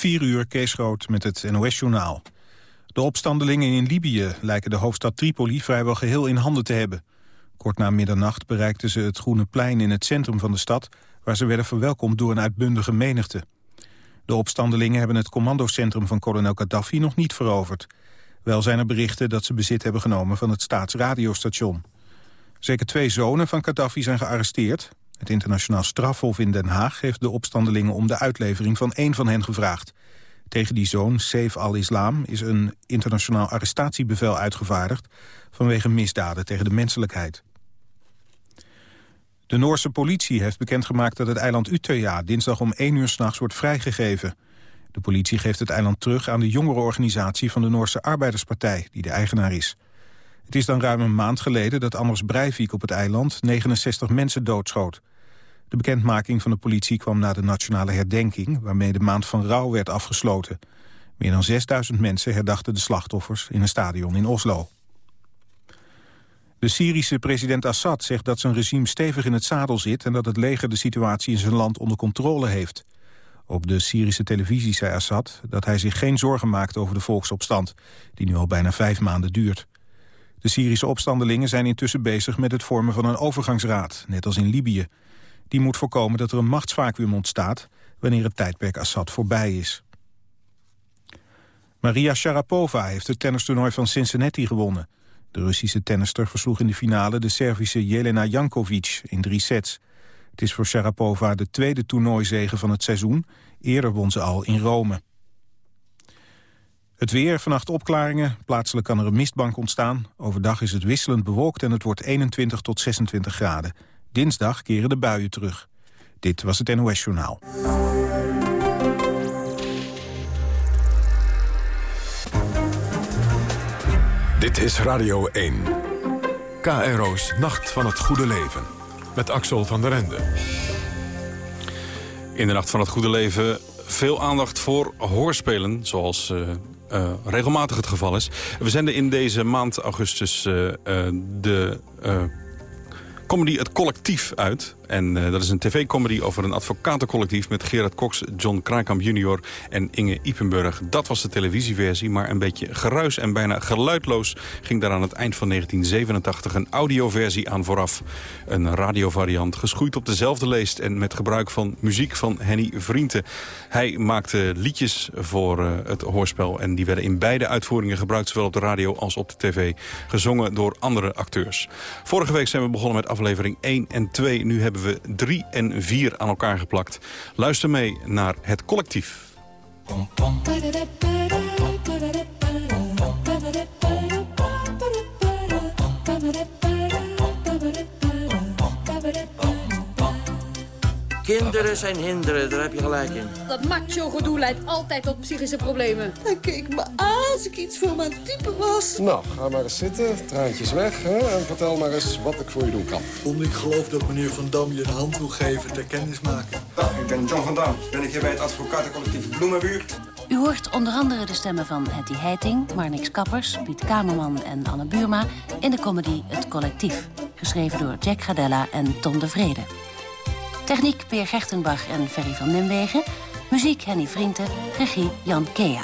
4 uur, Kees Groot met het NOS-journaal. De opstandelingen in Libië lijken de hoofdstad Tripoli vrijwel geheel in handen te hebben. Kort na middernacht bereikten ze het Groene Plein in het centrum van de stad... waar ze werden verwelkomd door een uitbundige menigte. De opstandelingen hebben het commandocentrum van kolonel Gaddafi nog niet veroverd. Wel zijn er berichten dat ze bezit hebben genomen van het staatsradiostation. Zeker twee zonen van Gaddafi zijn gearresteerd. Het internationaal strafhof in Den Haag heeft de opstandelingen om de uitlevering van één van hen gevraagd. Tegen die zoon, Saif al-Islam, is een internationaal arrestatiebevel uitgevaardigd vanwege misdaden tegen de menselijkheid. De Noorse politie heeft bekendgemaakt dat het eiland Utøya dinsdag om 1 uur s'nachts wordt vrijgegeven. De politie geeft het eiland terug aan de jongerenorganisatie van de Noorse Arbeiderspartij, die de eigenaar is. Het is dan ruim een maand geleden dat Anders Breivik op het eiland 69 mensen doodschoot. De bekendmaking van de politie kwam na de nationale herdenking... waarmee de maand van rouw werd afgesloten. Meer dan 6000 mensen herdachten de slachtoffers in een stadion in Oslo. De Syrische president Assad zegt dat zijn regime stevig in het zadel zit... en dat het leger de situatie in zijn land onder controle heeft. Op de Syrische televisie zei Assad dat hij zich geen zorgen maakt over de volksopstand... die nu al bijna vijf maanden duurt. De Syrische opstandelingen zijn intussen bezig met het vormen van een overgangsraad, net als in Libië. Die moet voorkomen dat er een machtsvacuum ontstaat wanneer het tijdperk Assad voorbij is. Maria Sharapova heeft het tennistoernooi van Cincinnati gewonnen. De Russische tennister versloeg in de finale de Servische Jelena Jankovic in drie sets. Het is voor Sharapova de tweede toernooizege van het seizoen. Eerder won ze al in Rome. Het weer, vannacht opklaringen. Plaatselijk kan er een mistbank ontstaan. Overdag is het wisselend bewolkt en het wordt 21 tot 26 graden. Dinsdag keren de buien terug. Dit was het NOS Journaal. Dit is Radio 1. KRO's Nacht van het Goede Leven. Met Axel van der Ende. In de Nacht van het Goede Leven veel aandacht voor hoorspelen, zoals uh, uh, regelmatig het geval is. We zenden in deze maand augustus uh, de comedy Het Collectief uit. En uh, dat is een tv-comedy over een advocatencollectief... met Gerard Cox, John Kraaikamp jr. en Inge Ipenburg. Dat was de televisieversie, maar een beetje geruis en bijna geluidloos... ging daar aan het eind van 1987 een audioversie aan vooraf. Een radiovariant, geschoeid op dezelfde leest... en met gebruik van muziek van Henny Vrienden. Hij maakte liedjes voor uh, het hoorspel... en die werden in beide uitvoeringen gebruikt... zowel op de radio als op de tv, gezongen door andere acteurs. Vorige week zijn we begonnen met aflevering 1 en 2. Nu hebben we 3 en 4 aan elkaar geplakt. Luister mee naar Het Collectief. Kinderen zijn hinderen, daar heb je gelijk in. Dat macho-gedoe leidt altijd tot psychische problemen. Hij keek me aan als ik iets voor mijn type was. Nou, ga maar eens zitten, traantjes weg hè, en vertel maar eens wat ik voor je doen kan. Om ik geloof dat meneer Van Dam je een hand wil geven ter kennismaking. Dag, ik ben John Van Dam. Ben ik hier bij het advocatencollectief Bloemenbuurt. U hoort onder andere de stemmen van Hetty Heiting, Marnix Kappers, Piet Kamerman en Anne Buurma... in de comedy Het Collectief, geschreven door Jack Gadella en Ton de Vrede. Techniek Peer Gertenbach en Ferry van Nimwegen. Muziek Henny Vrienden, regie Jan Kea.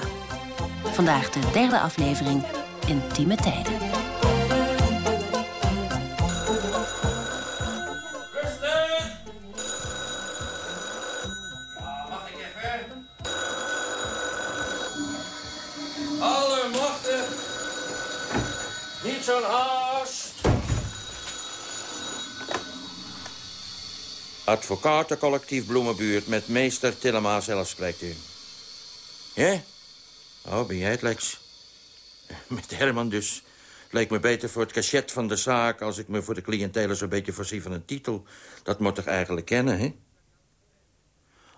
Vandaag de derde aflevering Intieme Tijden. Advocatencollectief Bloemenbuurt met meester Tillema zelf spreekt u. Ja? Oh, ben jij het, Lex? Met Herman dus. Leek me beter voor het cachet van de zaak... als ik me voor de cliëntelen zo'n beetje voorzie van een titel. Dat moet toch eigenlijk kennen, hè?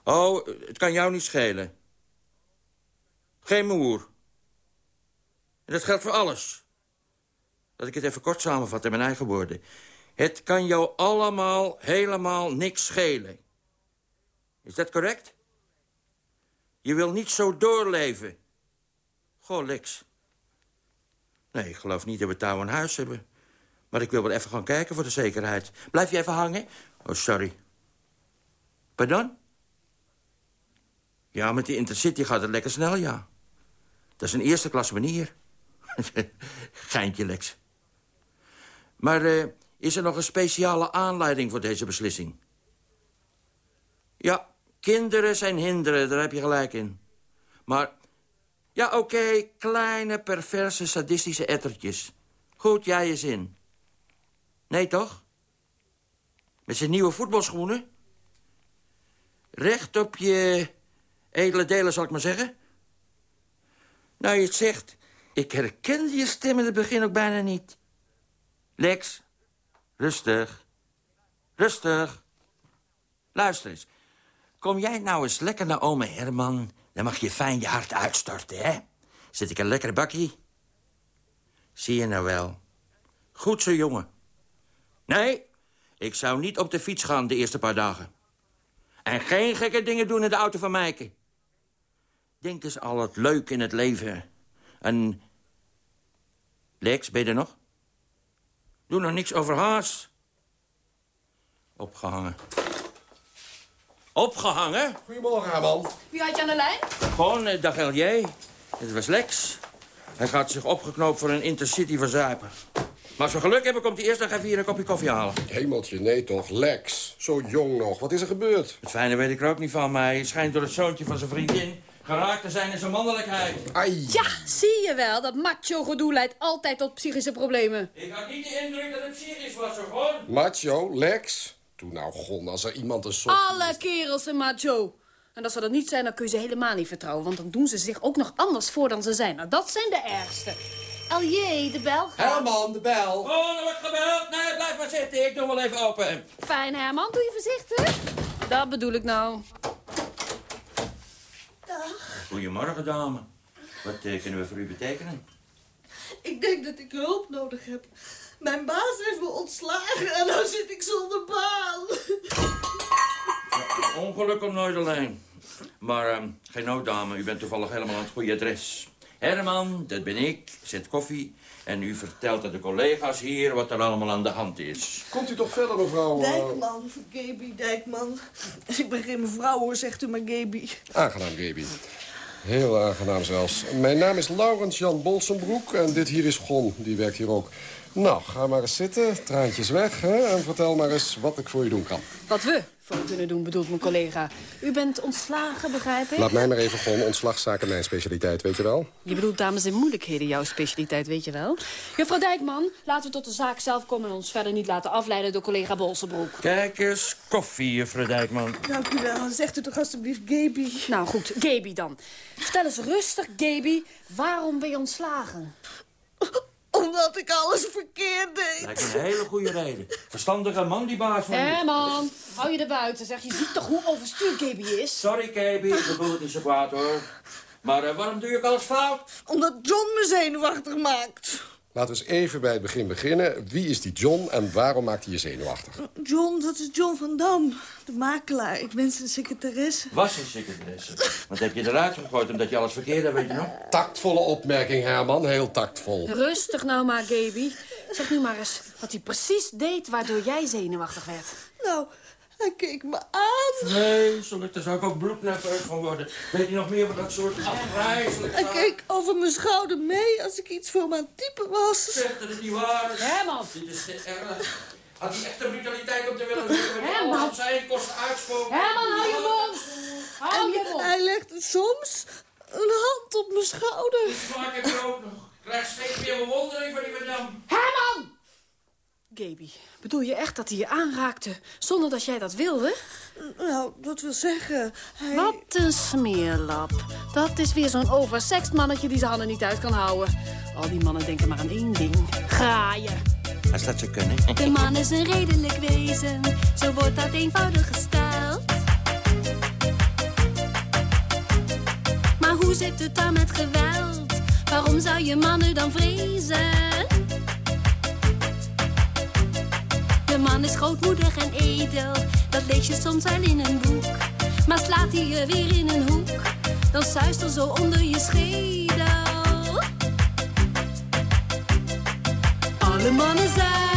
Oh, het kan jou niet schelen. Geen moer. En dat geldt voor alles. Dat ik het even kort samenvat in mijn eigen woorden. Het kan jou allemaal helemaal niks schelen. Is dat correct? Je wil niet zo doorleven. Goh, Lex. Nee, ik geloof niet dat we touw aan huis hebben. Maar ik wil wel even gaan kijken voor de zekerheid. Blijf je even hangen? Oh, sorry. Pardon? Ja, met die Intercity gaat het lekker snel, ja. Dat is een eerste klas manier. Geintje, Lex. Maar uh, is er nog een speciale aanleiding voor deze beslissing? Ja, kinderen zijn hinderen, daar heb je gelijk in. Maar, ja, oké, kleine, perverse, sadistische ettertjes. Goed, jij je zin. Nee, toch? Met zijn nieuwe voetbalschoenen? Recht op je edele delen, zal ik maar zeggen? Nou, je zegt, ik herkende je stem in het begin ook bijna niet. Lex, rustig. Rustig. Luister eens. Kom jij nou eens lekker naar ome Herman... dan mag je fijn je hart uitstorten, hè? Zet ik een lekker bakkie? Zie je nou wel. Goed zo, jongen. Nee, ik zou niet op de fiets gaan de eerste paar dagen. En geen gekke dingen doen in de auto van Meike. Denk eens al het leuk in het leven. En... Lex, ben je er nog? Doe nog niks over haas. Opgehangen. Opgehangen? Goedemorgen, Herman. Wie had je aan de lijn? Gewoon, uh, dag LJ. Het was Lex. Hij gaat zich opgeknoopt voor een intercity verzuipen. Maar als we geluk hebben, komt hij eerst nog even hier een kopje koffie halen. Hemeltje, nee toch. Lex, zo jong nog. Wat is er gebeurd? Het fijne weet ik er ook niet van, maar hij schijnt door het zoontje van zijn vriendin... geraakt te zijn in zijn mannelijkheid. Ai. Ja, zie je wel. Dat macho gedoe leidt altijd tot psychische problemen. Ik had niet de indruk dat het psychisch was, zo gewoon. Macho, Lex? Toen nou, gon, als er iemand een soort... Alle kerels zijn macho. En als ze dat niet zijn, dan kun je ze helemaal niet vertrouwen. Want dan doen ze zich ook nog anders voor dan ze zijn. Nou, dat zijn de ergste. LJ, de bel gaat. Herman, de bel. Oh, er wordt gebeld. Nee, blijf maar zitten. Ik doe wel even open. Fijn, Herman. Doe je voorzichtig. Dat bedoel ik nou. Goedemorgen, dame. Wat uh, kunnen we voor u betekenen? Ik denk dat ik hulp nodig heb. Mijn baas heeft me ontslagen en nu zit ik zonder baan. Ja, ongeluk om nooit alleen. Maar uh, geen nood, dame. U bent toevallig helemaal aan het goede adres. Herman, dat ben ik. Zet koffie. En u vertelt aan de collega's hier wat er allemaal aan de hand is. Komt u toch verder, mevrouw? Dijkman, Gaby Dijkman. Ik ben geen mevrouw, hoor, zegt u maar Gaby. Aangenaam, Gaby. Heel aangenaam zelfs. Mijn naam is Laurens Jan Bolsenbroek en dit hier is Gon. Die werkt hier ook. Nou, ga maar eens zitten, traantjes weg hè, en vertel maar eens wat ik voor je doen kan. Wat we voor kunnen doen, bedoelt mijn collega. U bent ontslagen, begrijp ik? Laat mij maar even gewoon ontslagzaken mijn specialiteit, weet je wel? Je bedoelt dames in moeilijkheden, jouw specialiteit, weet je wel? Juffrouw Dijkman, laten we tot de zaak zelf komen... en ons verder niet laten afleiden door collega Bolsenbroek. Kijk eens, koffie, juffrouw Dijkman. Dank u wel. Zegt u toch alstublieft Gaby. Nou goed, Gaby dan. Vertel eens rustig, Gaby, waarom ben je ontslagen? Omdat ik alles verkeerd deed. Lijkt een hele goede reden. Verstandige man, die baas van Hé, man. Hou je er buiten, zeg. Je ziet toch hoe overstuurd Gaby is? Sorry, Gaby. Ik bedoel het niet zo kwaad, hoor. Maar uh, waarom doe ik alles fout? Omdat John me zenuwachtig maakt. Laten we eens even bij het begin beginnen. Wie is die John en waarom maakt hij je zenuwachtig? John, dat is John van Dam, de makelaar. Ik ben zijn secretaresse. Was zijn secretaresse. Wat heb je eruit gegooid omdat je alles verkeerd hebt, weet je nog? Tactvolle opmerking, Herman. Heel tactvol. Rustig nou maar, Gaby. Zeg nu maar eens wat hij precies deed waardoor jij zenuwachtig werd. Nou, hij keek me aan. Ik, daar zou ik ook bloednerveus van worden. Weet je nog meer van dat soort afgrijzelijk Hij keek over mijn schouder mee als ik iets voor me aan het typen was. Zeg dat het niet waar is. Herman. Dit is te erg. Had hij echt de brutaliteit op te willen doen? Herman. Op zijn kosten uitspoken. Herman, hou je mond. Hou En je mond. hij legde soms een hand op mijn schouder. Smaak heb je ook nog. Krijg steeds meer bewondering voor die madame. Herman! Gaby, bedoel je echt dat hij je aanraakte zonder dat jij dat wilde? Nou, dat wil zeggen, hij... Wat een smeerlap. Dat is weer zo'n oversext mannetje die zijn handen niet uit kan houden. Al die mannen denken maar aan één ding. Graaien. Als dat zou kunnen. De man is een redelijk wezen, zo wordt dat eenvoudig gesteld. Maar hoe zit het dan met geweld? Waarom zou je mannen dan vrezen? De man is grootmoedig en edel, dat lees je soms wel in een boek. Maar slaat hij je weer in een hoek, dan zuist er zo onder je schedel. Alle mannen zijn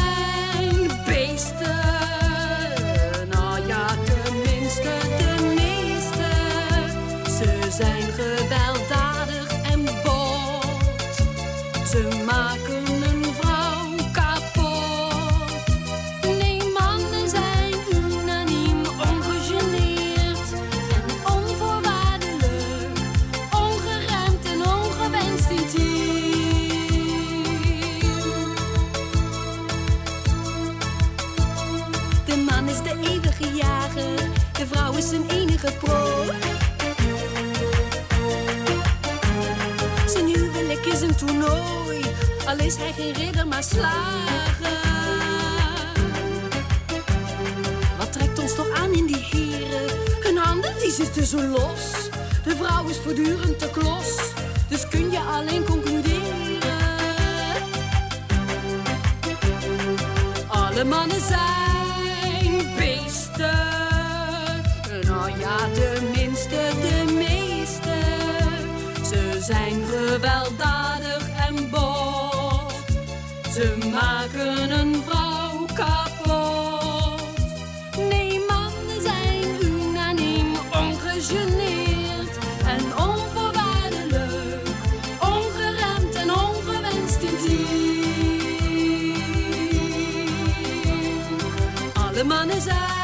de vrouw is zijn enige prooi. Zijn huwelijk is een toernooi, al is hij geen ridder maar slager. Wat trekt ons toch aan in die heren? Hun handen die zitten zo los. De vrouw is voortdurend te klos, dus kun je alleen concluderen. Alle mannen zijn beesten. Ja, de minste, de meeste. Ze zijn gewelddadig en bot. Ze maken een vrouw kapot. Nee, mannen zijn unaniem ongegeneerd en onvoorwaardelijk. Ongeremd en ongewenst intiem. Alle mannen zijn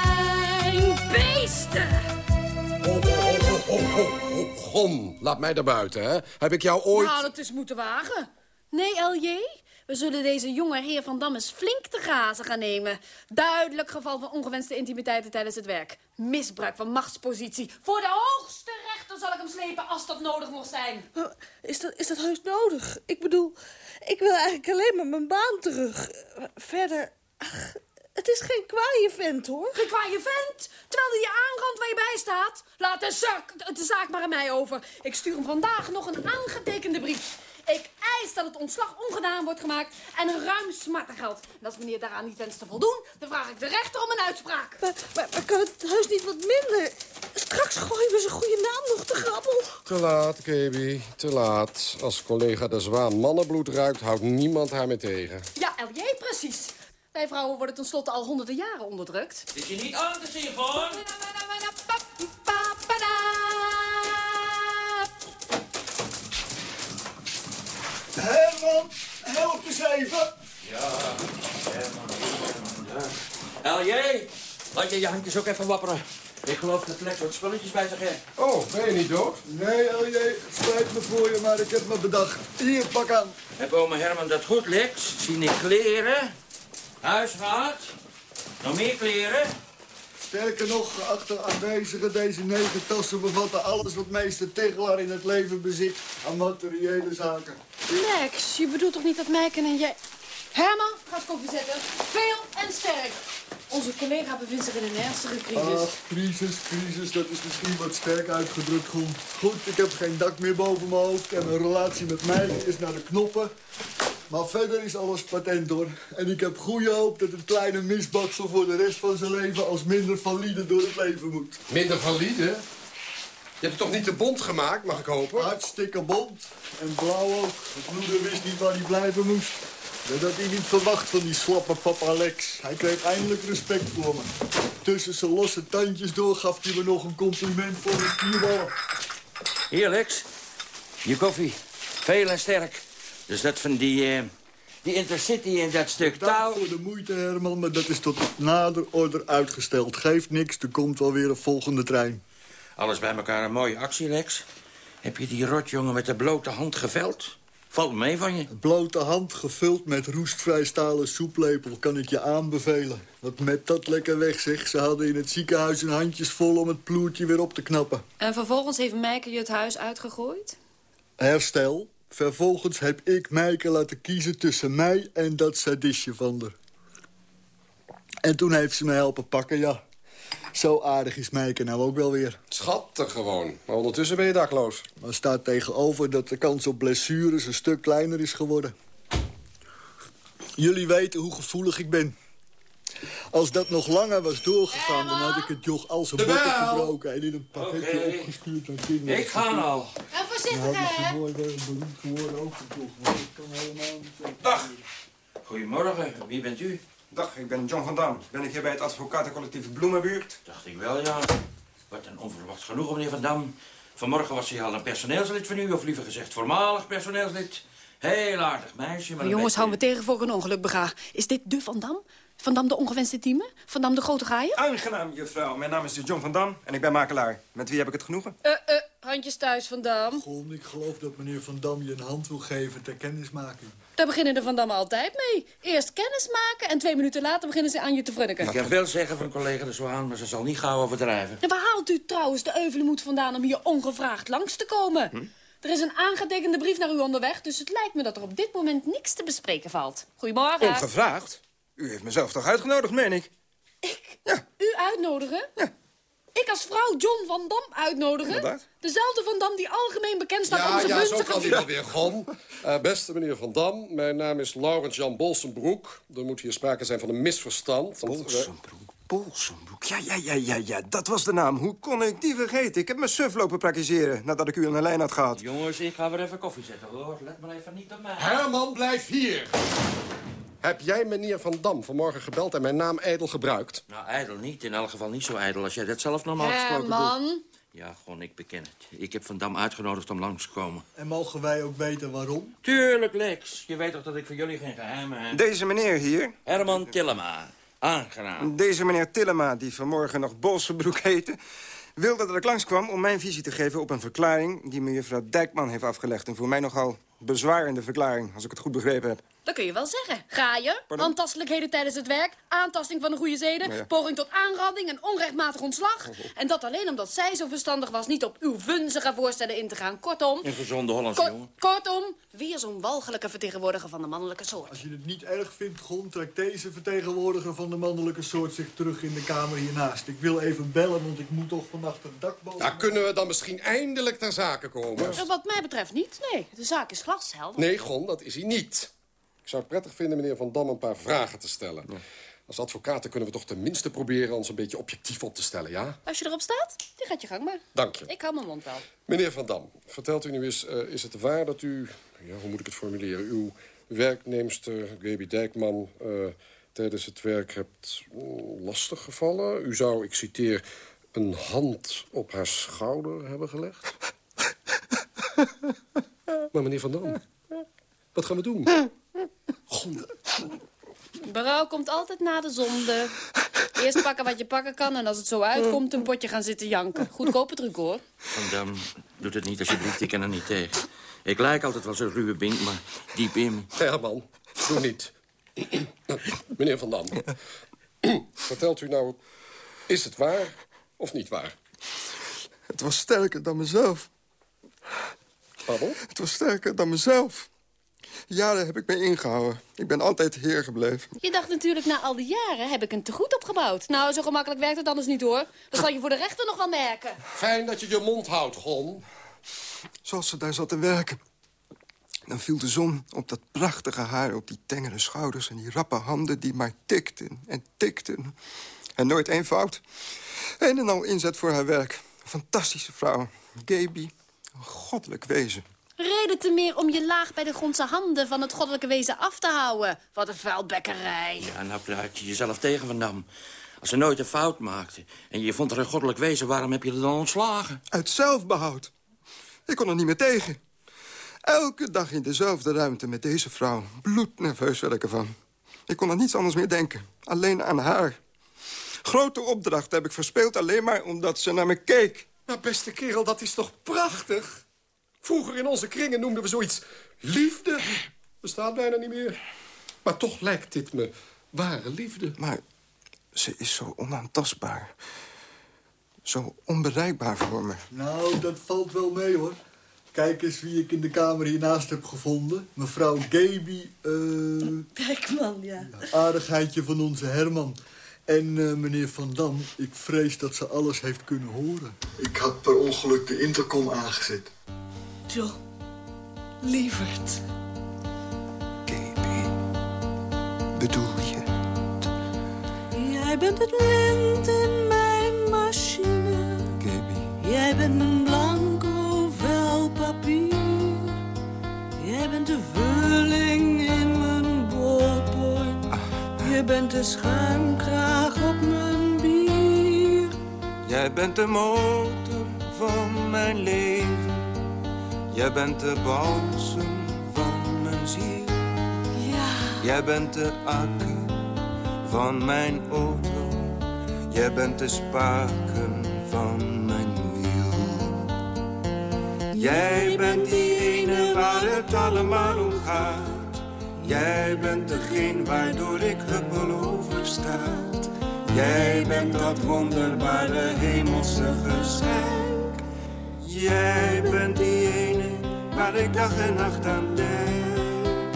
Gon, laat mij daar buiten, hè. Heb ik jou ooit... Nou, dat is moeten wagen. Nee, LJ, we zullen deze jonge heer Van Dam eens flink te grazen gaan nemen. Duidelijk geval van ongewenste intimiteiten tijdens het werk. Misbruik van machtspositie. Voor de hoogste rechter zal ik hem slepen als dat nodig mocht zijn. Is dat, is dat heus nodig? Ik bedoel, ik wil eigenlijk alleen maar mijn baan terug. Verder, ach, het is geen kwaaie vent, hoor. Geen kwaaie vent? Terwijl hij je aanrandt waar je bij staat? Laat de zaak, de zaak maar aan mij over. Ik stuur hem vandaag nog een aangetekende brief. Ik eis dat het ontslag ongedaan wordt gemaakt en een ruim smartengeld. En als meneer daaraan niet wenst te voldoen, dan vraag ik de rechter om een uitspraak. Maar, maar, maar kan het heus niet wat minder? Straks gooien we zijn goede naam nog te grabbel. Te laat, Kebi, te laat. Als collega de Zwaan mannenbloed ruikt, houdt niemand haar meer tegen. Ja, LJ, precies. Wij vrouwen worden tenslotte al honderden jaren onderdrukt. Is je niet aan te zien, gewoon? Herman, help eens even. Ja, Herman, Herman, LJ, laat je je handjes ook even wapperen. Ik geloof dat Lex wat spulletjes bij zich heeft. Oh, ben je niet dood? Nee, LJ, het spijt me voor je, maar ik heb me bedacht. Hier, pak aan. Heb ome Herman dat goed, Lex? Zie ik kleren? Huisraad? Nog meer kleren? Sterker nog, geachte aanwezigen, deze negen tassen bevatten alles wat meester Tegelaar in het leven bezit aan materiële zaken. Lex, je bedoelt toch niet dat Mijken en jij... Herman, ga eens koffie zetten. Veel en sterk. Onze collega bevindt zich in een ernstige crisis. Ach, crisis, crisis, dat is misschien wat sterk uitgedrukt, Groen. Goed, ik heb geen dak meer boven mijn hoofd en mijn relatie met mij is naar de knoppen. Maar verder is alles patent, hoor. En ik heb goede hoop dat het kleine misbaksel voor de rest van zijn leven als minder valide door het leven moet. Minder valide? Je hebt het toch niet te bond gemaakt, mag ik hopen? Hartstikke bond. En blauw ook. Het moeder wist niet waar hij blijven moest. Dat had hij niet verwacht van die slappe papa Lex. Hij kreeg eindelijk respect voor me. Tussen zijn losse tandjes door gaf hij me nog een compliment voor mijn spierballen. Hier, Lex. Je koffie. Veel en sterk. Dus dat van die, eh, die intercity in dat stuk Dank touw... voor de moeite, Herman, maar dat is tot nader order uitgesteld. Geeft niks, er komt wel weer een volgende trein. Alles bij elkaar een mooie actie, Lex. Heb je die rotjongen met de blote hand geveld? Valt me mee van je. Blote hand gevuld met roestvrij stalen soeplepel kan ik je aanbevelen. Wat met dat lekker weg, zeg. Ze hadden in het ziekenhuis hun handjes vol om het ploertje weer op te knappen. En vervolgens heeft Mijken je het huis uitgegooid? Herstel. Vervolgens heb ik Mijke laten kiezen tussen mij en dat sadistje van haar. En toen heeft ze me helpen pakken, ja. Zo aardig is Mijke nou ook wel weer. Schattig gewoon. Maar ondertussen ben je dakloos. Maar staat tegenover dat de kans op blessures een stuk kleiner is geworden. Jullie weten hoe gevoelig ik ben. Als dat nog langer was doorgegaan, dan had ik het joch als een botten gebroken... en in een pakketje opgestuurd naar kinderen. Ik ga al. En voorzichtig, Nou, dat is hè? mooi weer beroemd geworden ook dat kan helemaal niet. Dag. Goedemorgen, wie bent u? Dag, ik ben John van Dam. Ben ik hier bij het advocatencollectief Bloemenbuurt? Dacht ik wel, ja. Wat een onverwachts genoegen, meneer Van Dam. Vanmorgen was hij al een personeelslid van u, of liever gezegd voormalig personeelslid. Heel aardig meisje, maar... Maar jongens, hou me tegen voor ik een ongeluk bega. Is dit de Van Dam? Van Dam de ongewenste team? Van Dam de grote gaaier? Aangenaam, juffrouw. Mijn naam is John van Dam en ik ben makelaar. Met wie heb ik het genoegen? Eh, eh, handjes thuis, Van Dam. Gon, ik geloof dat meneer Van Dam je een hand wil geven ter kennismaking. Daar beginnen de Van Dam altijd mee. Eerst kennis maken en twee minuten later beginnen ze aan je te frunniken. Ik kan veel zeggen van collega de Zwaan, maar ze zal niet gauw overdrijven. En waar haalt u trouwens de euvelenmoed vandaan om hier ongevraagd langs te komen? Hm? Er is een aangetekende brief naar u onderweg, dus het lijkt me dat er op dit moment niks te bespreken valt. Goedemorgen. Ongevraagd? U heeft mezelf toch uitgenodigd, meen ik? U uitnodigen? Ja. Ik als vrouw John van Dam uitnodigen? Inderdaad. Dezelfde Van Dam die algemeen bekend staat om Ja, zijn ja, zo kan hij wel weer, Gon. Eh, beste meneer Van Dam, mijn naam is Laurens Jan Bolsenbroek. Er moet hier sprake zijn van een misverstand. want wij- Bolsenbroek, Bolsenbroek. Ja, ja, ja, ja, ja, dat was de naam. Hoe kon ik die vergeten? Ik heb mijn suf lopen praktiseren nadat ik u aan de lijn had gehad. Jongens, ik ga weer even koffie zetten, hoor. Let maar even niet op mij. Herman, blijf hier! Heb jij meneer Van Dam vanmorgen gebeld en mijn naam ijdel gebruikt? Nou, ijdel niet. In elk geval niet zo ijdel als jij dat zelf normaal gesproken doet. Herman. Ja, gewoon, ik beken het. Ik heb Van Dam uitgenodigd om langs te komen. En mogen wij ook weten waarom? Tuurlijk, Lex. Je weet toch dat ik voor jullie geen geheimen heb? Deze meneer hier, Herman Tillema. Aangenaam. deze meneer Tillema, die vanmorgen nog Bolsenbroek heette... wilde dat ik langskwam om mijn visie te geven op een verklaring... die mevrouw Dijkman heeft afgelegd. En voor mij nogal bezwarende verklaring, als ik het goed begrepen heb. Dat kun je wel zeggen. Gaaier, Pardon? antastelijkheden tijdens het werk... aantasting van de goede zeden, Ja. poging tot aanranding en onrechtmatig ontslag. En dat alleen omdat zij zo verstandig was niet op uw vunzige voorstellen in te gaan. Kortom... Een gezonde Hollandse jongen. kortom, weer zo'n walgelijke vertegenwoordiger van de mannelijke soort. Als je het niet erg vindt, Gon, trekt deze vertegenwoordiger van de mannelijke soort zich terug in de kamer hiernaast. Ik wil even bellen, want ik moet toch vannacht het dak boven. Nou, kunnen we dan misschien eindelijk ter zake komen? Eh, Wat mij betreft niet, nee. De zaak is glashelder. Nee, Gon, dat is hij niet. Ik zou het prettig vinden meneer Van Dam een paar vragen te stellen. Als advocaten kunnen we toch tenminste proberen ons een beetje objectief op te stellen, ja? Als je erop staat, die gaat je gang maar. Dank je. Ik hou mijn mond wel. Meneer Van Dam, vertelt u nu eens, eh, is het waar dat u... Ja, hoe moet ik het formuleren? Uw werknemster, Gaby Dijkman, eh, tijdens het werk hebt mm, lastig gevallen? U zou, ik citeer, een hand op haar schouder hebben gelegd? maar meneer Van Dam, wat gaan we doen? Berouw komt altijd na de zonde. Eerst pakken wat je pakken kan en als het zo uitkomt... een potje gaan zitten janken. Goedkope truc, hoor. Van Dam, doet het niet alsjeblieft. Ik ken er niet tegen. Ik lijk altijd wel zo'n ruwe bink, maar diep in me. Herman, doe niet. meneer Van Dam, vertelt u nou, is het waar of niet waar? Het was sterker dan mezelf. Pardon? Het was sterker dan mezelf. Jaren heb ik me ingehouden. Ik ben altijd heer gebleven. Je dacht natuurlijk, na al die jaren heb ik een tegoed opgebouwd. Nou, zo gemakkelijk werkt het anders niet, hoor. Dat zal je voor de rechter nog wel merken. Fijn dat je je mond houdt, Gon. Zoals ze daar zat te werken. Dan viel de zon op dat prachtige haar, op die tengere schouders... en die rappe handen die maar tikten en tikten. En nooit één fout. Een en al inzet voor haar werk. Een fantastische vrouw. Gaby, een goddelijk wezen. Reden te meer om je laag bij de grondse handen van het goddelijke wezen af te houden. Wat een vuilbekkerij. Ja, nou praat je jezelf tegen, Van Dam. Als ze nooit een fout maakte en je vond er een goddelijk wezen... waarom heb je er dan ontslagen? Uit zelfbehoud. Ik kon er niet meer tegen. Elke dag in dezelfde ruimte met deze vrouw. Bloednerveus werd ik ervan. Ik kon aan niets anders meer denken. Alleen aan haar. Grote opdracht heb ik verspeeld alleen maar omdat ze naar me keek. Nou, beste kerel, dat is toch prachtig? Vroeger in onze kringen noemden we zoiets liefde. Bestaat bijna niet meer. Maar toch lijkt dit me ware liefde. Maar ze is zo onaantastbaar. Zo onbereikbaar voor me. Nou, dat valt wel mee, hoor. Kijk eens wie ik in de kamer hiernaast heb gevonden. Mevrouw Gaby, eh Dijkman, ja. aardigheidje van onze Herman. En eh, meneer Van Dam, ik vrees dat ze alles heeft kunnen horen. Ik had per ongeluk de intercom aangezet. John, lieverd. Bedoel je? Jij bent het lint in mijn machine. Gaby. Jij bent mijn blanco vel papier. Jij bent de vulling in mijn ballpoint. Je bent de schuimkraag op mijn bier. Jij bent de motor van mijn leven. Jij bent de balsem van mijn ziel. Ja. Jij bent de accu van mijn auto. Jij bent de spaken van mijn wiel. Jij bent die ene waar het allemaal om gaat. Jij bent degene waardoor ik huppel over straat. Jij bent dat wonderbare hemelse geschenk. Jij bent die ene waar ik dag en nacht aan denk.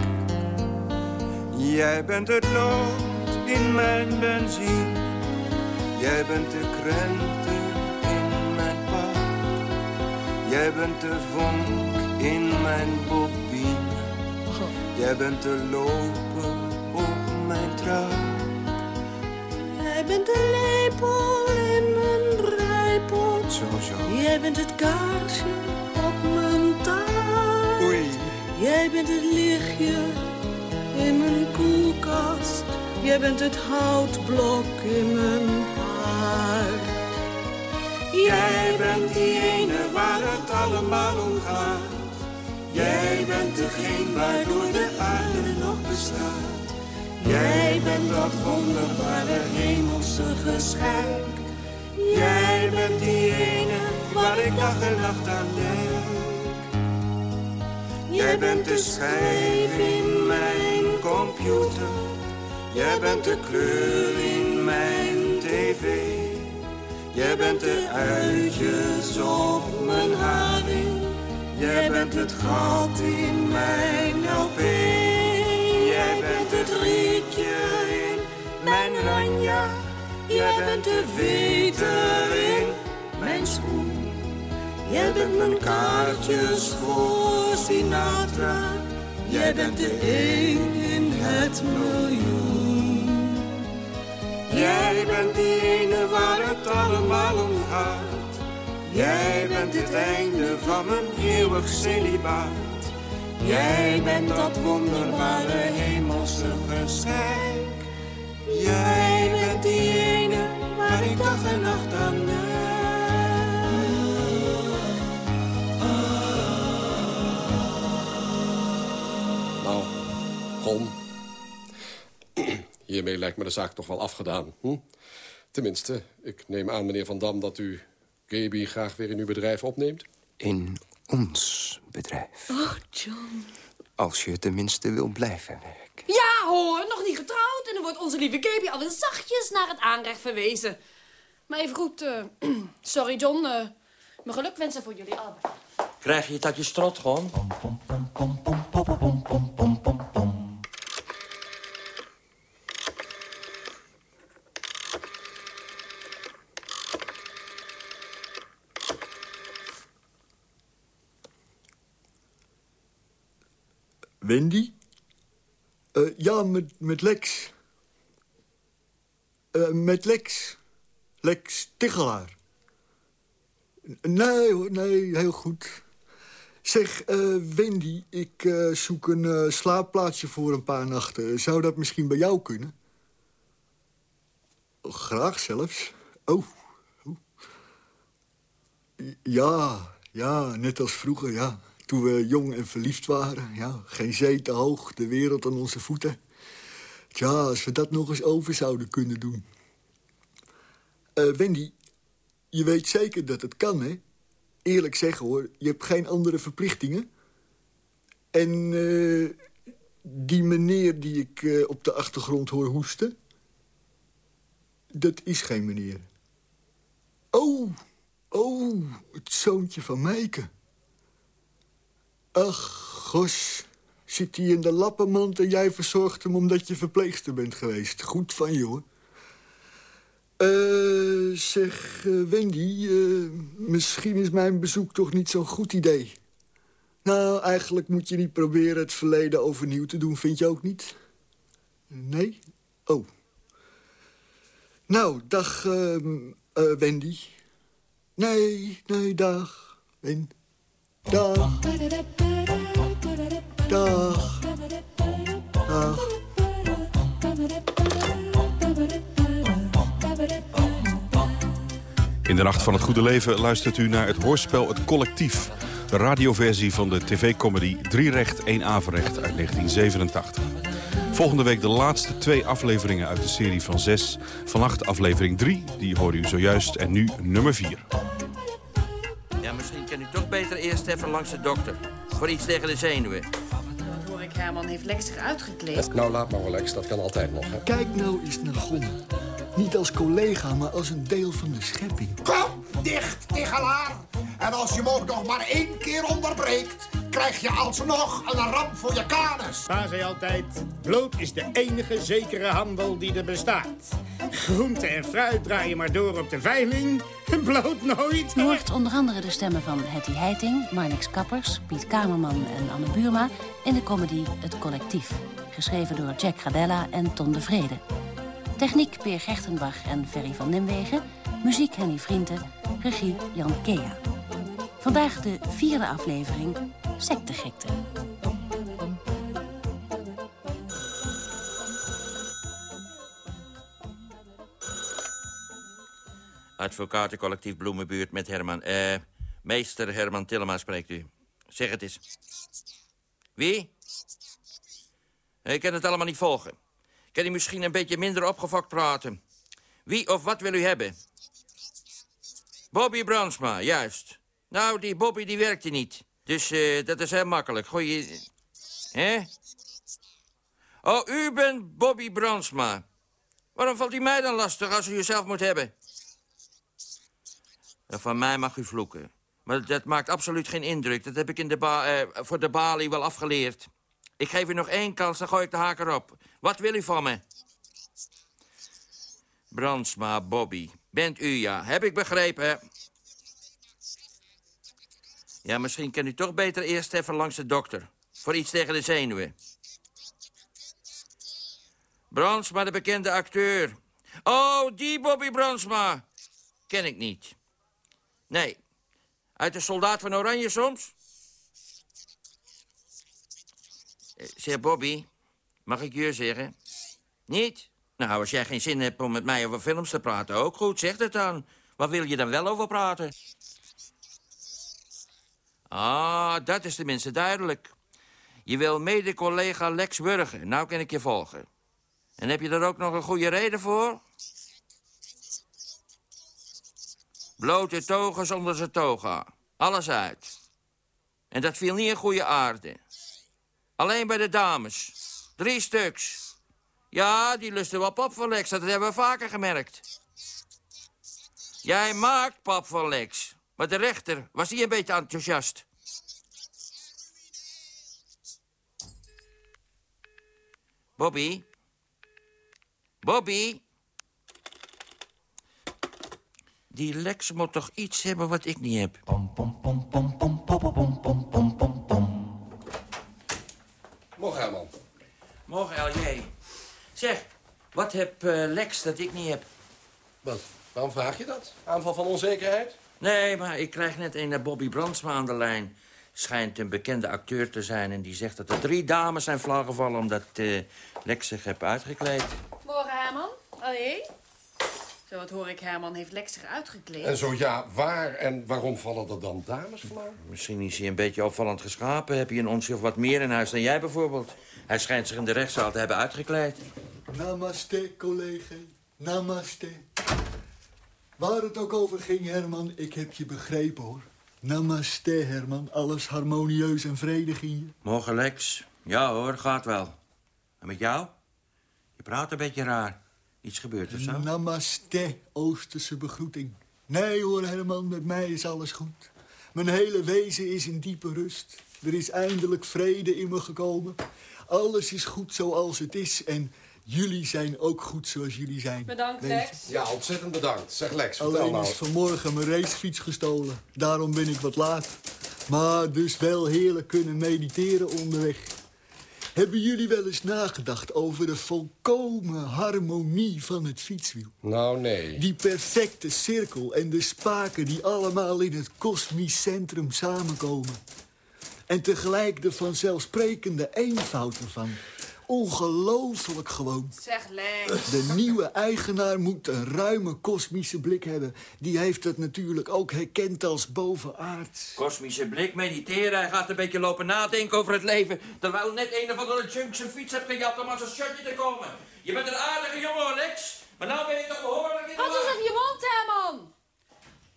Jij bent het lood in mijn benzine. Jij bent de krenten in mijn pap. Jij bent de vonk in mijn bobine. Jij bent de loper op mijn trap. Jij bent de lepel in mijn. Zo, zo. Jij bent het kaarsje op mijn taart. Oei. Jij bent het lichtje in mijn koelkast. Jij bent het houtblok in mijn hart. Jij bent die ene waar het allemaal om gaat. Jij bent degene waardoor de aarde nog bestaat. Jij bent dat wonderbare hemelse geschenk. Jij bent die ene waar ik dag en nacht aan denk. Jij bent de schijf in mijn computer. Jij bent de kleur in mijn tv. Jij bent de uitjes op mijn haring. Jij bent het gat in mijn LP. Jij bent het rietje in mijn ranja. Jij bent de veter in mijn schoen. Jij bent mijn kaartjes voor Sinatra. Jij bent de één in het miljoen. Jij bent die ene waar het allemaal om gaat. Jij bent het einde van mijn eeuwig celibaat. Jij bent dat wonderbare hemelse geschenk. Jij bent die ene waar ik dag en nacht aan denk. Nou, Gon. Hiermee lijkt me de zaak toch wel afgedaan. Hm? Tenminste, ik neem aan, meneer Van Dam, dat u Gaby graag weer in uw bedrijf opneemt. In ons bedrijf. Oh, John. Als je tenminste wil blijven. Ja hoor, nog niet getrouwd. En dan wordt onze lieve Gaby alweer zachtjes naar het aanrecht verwezen. Maar even goed, eh, sorry John. eh mijn geluk wensen voor jullie allebei. Krijg je je strot gewoon? Wendy? Eh, ja, met, met Lex. Eh, met Lex. Lex Tichelaar. Nee, nee, heel goed. Zeg, eh, Wendy, ik zoek een slaapplaatsje voor een paar nachten. Zou dat misschien bij jou kunnen? Oh, graag zelfs. Oh. oh. Ja, ja, net als vroeger, ja. Toen we jong en verliefd waren. Ja, geen zee te hoog, de wereld aan onze voeten. Tja, als we dat nog eens over zouden kunnen doen. Eh, Wendy, je weet zeker dat het kan, hè? Eerlijk zeggen, hoor. Je hebt geen andere verplichtingen. En eh, die meneer die ik eh, op de achtergrond hoor hoesten... dat is geen meneer. Oh, oh, het zoontje van Meike. Ach, gos. Zit hij in de lappenmand en jij verzorgt hem omdat je verpleegster bent geweest. Goed van je, hoor. Eh, zeg, eh, Wendy, eh, misschien is mijn bezoek toch niet zo'n goed idee. Nou, eigenlijk moet je niet proberen het verleden overnieuw te doen, vind je ook niet? Nee? Oh. Nou, dag, ehm, eh, Wendy. Nee, nee, dag, Wen. Dag. Dag. Dag. In de Nacht van het Goede Leven luistert u naar het hoorspel Het Collectief. De radioversie van de tv-comedy Drie Recht, één Averecht uit 1987. Volgende week de laatste twee afleveringen uit de serie van zes. Vannacht aflevering 3, die hoorde u zojuist, en nu nummer 4. Beter eerst even langs de dokter. Voor iets tegen de zenuwen. Dat hoor ik, Herman heeft lekker zich uitgekleed. Nou, laat maar Lex, dat kan altijd nog, hè. Kijk nou eens naar Gon. Niet als collega, maar als een deel van de schepping. Kom, dicht, Tigelaar. En als je ook nog maar één keer onderbreekt... krijg je alsnog een ramp voor je kanus. Pa zei altijd, bloot is de enige zekere handel die er bestaat. Groente en fruit draai je maar door op de veiling, bloot nooit. U hoort onder andere de stemmen van Hetty Heiting, Marnix Kappers, Piet Kamerman en Anne Buurma... in de comedy Het Collectief, geschreven door Jack Gradella en Ton de Vrede. Techniek Peer Gertenbach en Ferry van Nimwegen. Muziek Henny Vrienden. Regie Jan Kea. Vandaag de vierde aflevering Sectegekte. Advocatencollectief Bloemenbuurt met Herman. Eh, meester Herman Tillema spreekt u. Zeg het eens. Wie? Ik kan het allemaal niet volgen. Kan u misschien een beetje minder opgefokt praten? Wie of wat wil u hebben? Bobby Bransma, juist. Nou, die Bobby die werkte niet. Dus eh, dat is heel makkelijk. Gooi je... Hè? Oh, u bent Bobby Bransma. Waarom valt u mij dan lastig als u uzelf moet hebben? Van mij mag u vloeken. Maar dat maakt absoluut geen indruk. Dat heb ik in de eh, voor de balie wel afgeleerd. Ik geef u nog één kans, dan gooi ik de haak erop. Wat wil u van me? Brandsma, Bobby. Bent u, ja. Heb ik begrepen. Ja, misschien kan u toch beter eerst even langs de dokter. Voor iets tegen de zenuwen. Brandsma, de bekende acteur. Oh, die Bobby Brandsma. Ken ik niet. Nee. Uit de Soldaat van Oranje soms? Eh, Zeg, Bobby, mag ik je zeggen? Niet? Nou, als jij geen zin hebt om met mij over films te praten, ook goed, zeg het dan. Waar wil je dan wel over praten? Ah, dat is tenminste duidelijk. Je wil mede-collega Lex Burger. Nou kan ik je volgen. En heb je er ook nog een goede reden voor? Blote togen zonder zijn toga. Alles uit. En dat viel niet in goede aarde. Alleen bij de dames. Drie stuks. Ja, die lusten wel pap van Lex. Dat hebben we vaker gemerkt. Jij maakt pap van Lex. Maar de rechter, was die een beetje enthousiast? Bobby? Bobby? Die Lex moet toch iets hebben wat ik niet heb? Morgen, Herman. Morgen, LJ. Zeg, wat heb eh, Lex dat ik niet heb? Wat? Waarom vraag je dat? Aanval van onzekerheid? Nee, maar ik krijg net een naar Bobby Brandsma aan de lijn. Schijnt een bekende acteur te zijn en die zegt dat er drie dames zijn flauwgevallen... omdat eh, Lex zich heeft uitgekleed. Morgen, Herman. Allee. Zo, wat hoor ik, Herman heeft Lex zich uitgekleed. En zo ja, waar en waarom vallen er dan dames flauw? Misschien is hij een beetje opvallend geschapen. Heb je een onsje of wat meer in huis dan jij bijvoorbeeld? Hij schijnt zich in de rechtszaal te hebben uitgekleed. Namaste, collega. Namaste. Waar het ook over ging, Herman, ik heb je begrepen, hoor. Namaste, Herman. Alles harmonieus en vredig in je. Morgen, Lex. Ja hoor, gaat wel. En met jou? Je praat een beetje raar. Iets gebeurd of zo? Namaste, Oosterse begroeting. Nee hoor, Herman, met mij is alles goed. Mijn hele wezen is in diepe rust. Er is eindelijk vrede in me gekomen. Alles is goed zoals het is en jullie zijn ook goed zoals jullie zijn. Bedankt, Lex. Ja, ontzettend bedankt. Zeg Lex, vertel Alleen nou. is vanmorgen mijn racefiets gestolen. Daarom ben ik wat laat. Maar dus wel heerlijk kunnen mediteren onderweg. Hebben jullie wel eens nagedacht over de volkomen harmonie van het fietswiel? Nou, nee. Die perfecte cirkel en de spaken die allemaal in het kosmisch centrum samenkomen. En tegelijk de vanzelfsprekende eenvoud ervan. Ongelooflijk gewoon. Zeg, Lex. De nieuwe eigenaar moet een ruime kosmische blik hebben. Die heeft het natuurlijk ook herkend als bovenaards. Kosmische blik, mediteren. Hij gaat een beetje lopen nadenken over het leven... terwijl net een of andere junk zijn fiets heeft gejat om aan zijn shirtje te komen. Je bent een aardige jongen, Lex. Maar nou ben je toch behoorlijk in de eens war. even je mond, Herman.